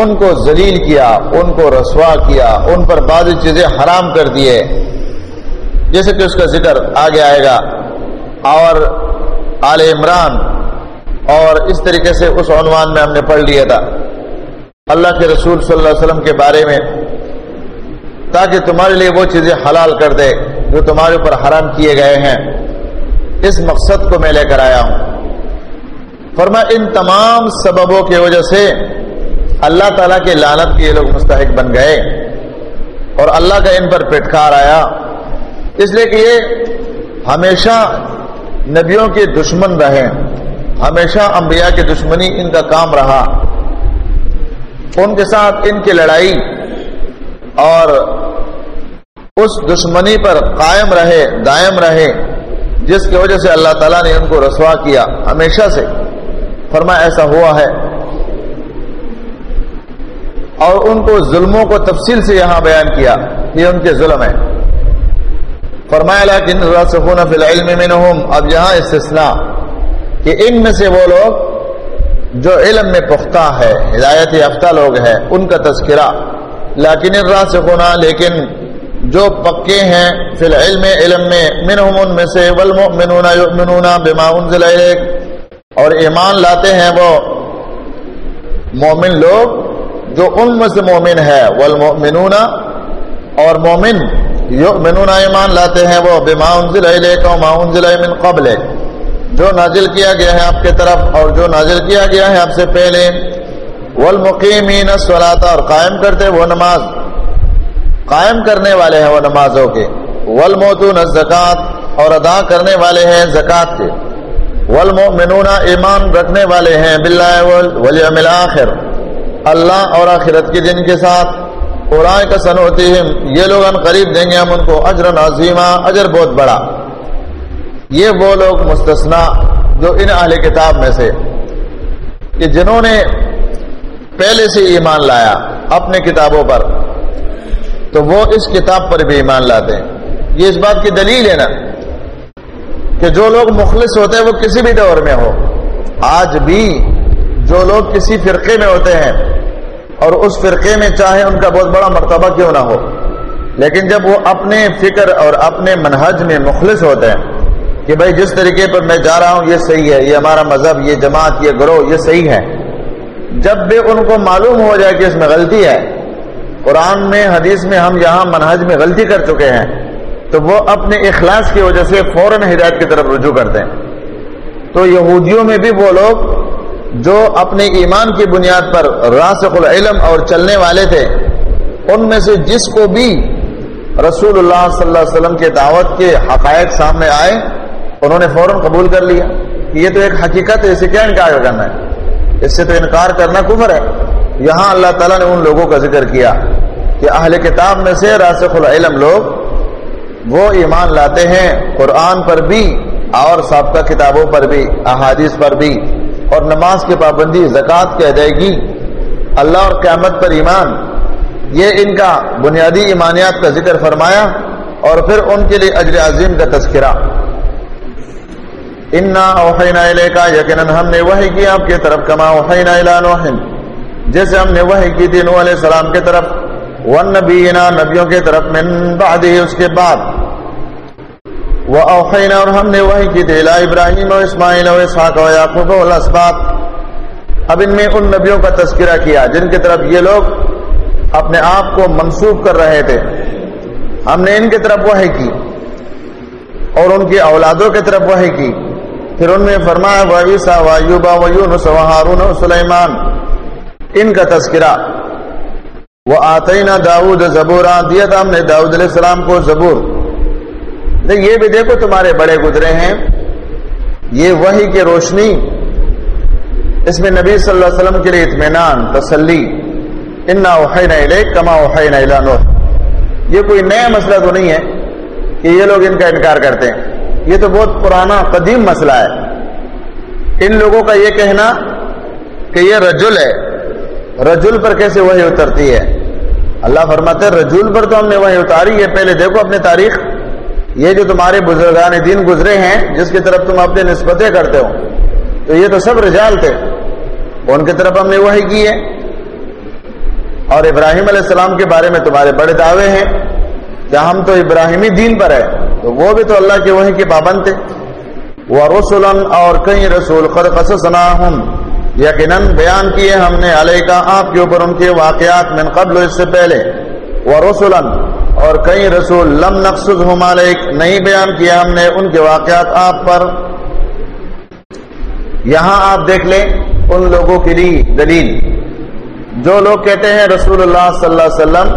ان کو ذلیل کیا، ان کو رسوا کیا، ان پر بعض چیزیں حرام کر دیے جیسے کہ اس کا ذکر آگے آئے گا۔ اور آل عمران، اور اس طریقے سے اس عنوان میں ہم نے پڑھ لیا تھا۔ اللہ کے رسول صلی اللہ علیہ وسلم کے بارے میں، تاکہ تمہارے لیے وہ چیزیں حلال کر دے جو تمہارے اوپر حرام کیے گئے ہیں۔ اس مقصد کو میں لے کر آیا ہوں۔ فرما ان تمام سببوں کی وجہ سے اللہ تعالیٰ کے لانت کے یہ لوگ مستحق بن گئے۔ اور اللہ کا ان پر پٹکار آیا۔ اس لیے کہ یہ ہمیشہ نبیوں کے دشمن رہے۔ ہمیشہ انبیاء کی دشمنی ان کا کام رہا۔ ان کے ساتھ ان کی لڑائی اور اس دشمنی پر قائم رہے، دائم رہے، جس کی وجہ سے اللہ تعالیٰ نے ان کو رسوا کیا ہمیشہ سے۔ فرما ایسا ہوا ہے۔ اور ان کو ظلموں کو تفصیل سے یہاں بیان کیا، یہ ان کے ظلم ہے فرمایا، لیکن راسخون فی العلم منہم، اب یہاں استثناء، کہ ان میں سے وہ لوگ جو علم میں پختہ ہے، ہدایت یافتہ لوگ ہیں، ان کا تذکرہ۔ لیکن الراسخون، لیکن جو پکے ہیں فی العلم، علم میں، منہم ان میں سے، والمؤمنون یؤمنون بما انزل الیک۔ اور ایمان لاتے ہیں وہ مومن لوگ جو ان میں سے مومن ہے والمؤمنون۔ اور مومن یؤمنون ایمان لاتے ہیں وہ بما انزل الیک و ما انزل من قبل جو نازل کیا گیا ہے آپ کے طرف اور جو نازل کیا گیا ہے آپ سے پہلے والمقیمین الصلاۃ اور قائم کرتے وہ نماز۔ قائم کرنے والے ہیں وہ نمازوں کے۔ والموتون الزکات اور ادا کرنے والے ہیں زکات کے۔ والمؤمنون ایمان رکھنے والے ہیں باللہ والیوم الاخر اللہ اور آخرت کے دن کے ساتھ۔ قرآن کا سن ہوتی ہے یہ لوگ ان قریب دیں گے ہم ان کو اجر عظیمہ اجر بہت بڑا۔ یہ وہ لوگ مستثنا جو ان اہل کتاب میں سے کہ جنہوں نے پہلے سے ایمان لایا اپنے کتابوں پر، تو وہ اس کتاب پر بھی ایمان لاتے ہیں۔ یہ اس بات کی دلیل ہے نا کہ جو لوگ مخلص ہوتے ہیں وہ کسی بھی دور میں ہو۔ آج بھی جو لوگ کسی فرقے میں ہوتے ہیں اور اس فرقے میں چاہے ان کا بہت بڑا مرتبہ کیوں نہ ہو، لیکن جب وہ اپنے فکر اور اپنے منہج میں مخلص ہوتے ہیں کہ بھائی جس طریقے پر میں جا رہا ہوں، یہ صحیح ہے، یہ ہمارا مذہب، یہ جماعت، یہ گروہ، یہ صحیح ہے۔ جب بھی ان کو معلوم ہو جائے کہ اس میں غلطی ہے، قرآن میں، حدیث میں ہم یہاں منہج میں غلطی کر چکے ہیں، تو وہ اپنے اخلاص کی وجہ سے فوراً ہدایت کی طرف رجوع کرتے ہیں تو یہودیوں میں بھی وہ لوگ جو اپنے ایمان کی بنیاد پر راسخ العلم اور چلنے والے تھے، ان میں سے جس کو بھی رسول اللہ صلی اللہ علیہ وسلم کے دعوت کے حقائق سامنے آئے انہوں نے فوراً قبول کر لیا کہ یہ تو ایک حقیقت ہے اسے کیا انکار کرنا ہے؟ اس سے تو انکار کرنا کفر ہے۔ یہاں اللہ تعالیٰ نے ان لوگوں کا ذکر کیا کہ اہل کتاب میں سے راسخ العلم لوگ وہ ایمان لاتے ہیں قرآن پر بھی اور سابقہ کتابوں پر بھی، احادیث پر بھی۔ اور نماز کی پابندی، زکوٰۃ کی ادائیگی، اللہ اور قیامت پر ایمان، یہ ان کا بنیادی ایمانیات کا ذکر فرمایا اور پھر ان کے لیے اجر عظیم کا تذکرہ۔ انا اوحینا کا یقیناً ہم نے وحی کی آپ کی طرف کما اوحینا الی نوح جیسے ہم نے وحی کی تھی نوح علیہ السلام کی طرف والنبینا نبیوں کی طرف من بعد اس کے بعد وہ اور ہم نے وحی کی تھی الی ابراہیم و اسماعیل و اسحاق و یعقوب و الاسباط اب ان میں ان نبیوں کا تذکرہ کیا جن کی طرف یہ لوگ اپنے آپ کو منسوخ کر رہے تھے ہم نے ان کی طرف وحی کی اور ان کی اولادوں کی طرف وحی کی پھر ان میں فرمایا و عیسیٰ و ایوبا و یونس و ہارون و سلیمان. ان کا تذکرہ وہ آتینا داود زبورا، دیا تھا ہم نے داود علیہ السلام کو زبور. یہ بھی دیکھو تمہارے بڑے گزرے ہیں، یہ وہی کی روشنی، اس میں نبی صلی اللہ علیہ وسلم کے لیے اطمینان، تسلی، انا اوحینا الیک کما اوحینا الی نوح. یہ کوئی نیا مسئلہ تو نہیں ہے کہ یہ لوگ ان کا انکار کرتے ہیں۔ یہ تو بہت پرانا قدیم مسئلہ ہے۔ ان لوگوں کا یہ کہنا کہ یہ رجل ہے۔ رجل پر کیسے وہی اترتی ہے؟ اللہ فرماتے ہیں، رجول پر تو ہم نے وہی اتاری ہے پہلے دیکھو اپنے تاریخ۔ یہ جو تمہارے بزرگان دین گزرے ہیں، جس کی طرف تم اپنے نسبتیں کرتے ہو، تو یہ تو سب رجال تھے۔ ان کی طرف ہم نے وہی کی ہے۔ اور ابراہیم علیہ السلام کے بارے میں تمہارے بڑے دعوے ہیں۔ کیا ہم تو ابراہیمی دین پر ہے تو وہ بھی تو اللہ کے وہی کے پابند تھے. وہ رسول اور کئی رسول خر قصصنا ہم یقیناً بیان کیے ہم نے علیہ کا آپ کے اوپر ان کے واقعات من قبل اس سے پہلے. وہ رسول اور کئی رسول لم نقصد ہم علیک، نہیں بیان کیا ہم نے ان کے واقعات آپ پر. یہاں آپ دیکھ لیں ان لوگوں کے لیے دلیل. جو لوگ کہتے ہیں رسول اللہ صلی اللہ علیہ وسلم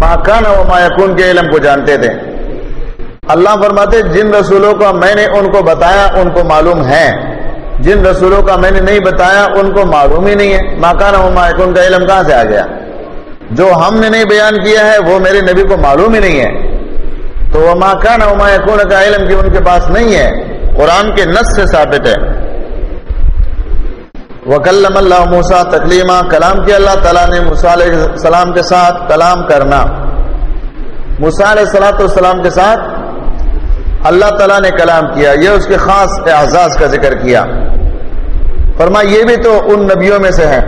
ماکان و مایکون کے علم کو جانتے تھے۔ اللہ فرماتے، جن رسولوں کا میں نے ان کو بتایا، ان کو معلوم ہے۔ جن رسولوں کا میں نے نہیں بتایا، ان کو معلوم ہی نہیں ہے۔ ماکان و مایکون کا علم کہاں سے آ گیا؟ جو ہم نے نہیں بیان کیا ہے، وہ میرے نبی کو معلوم ہی نہیں ہے۔ تو وہ ماکان و مایکون کا علم بھی ان کے پاس نہیں ہے۔ قرآن کے نس سے ثابت ہے۔ وکلم اللہ موسا تکلیمہ، کلام کیا اللہ تعالیٰ نے علیہ السلام کے ساتھ کلام کرنا۔ علیہ السلاۃ والسلام کے ساتھ اللہ تعالیٰ نے کلام کیا، یہ اس کے خاص اعزاز کا ذکر کیا۔ فرما یہ بھی تو ان نبیوں میں سے ہے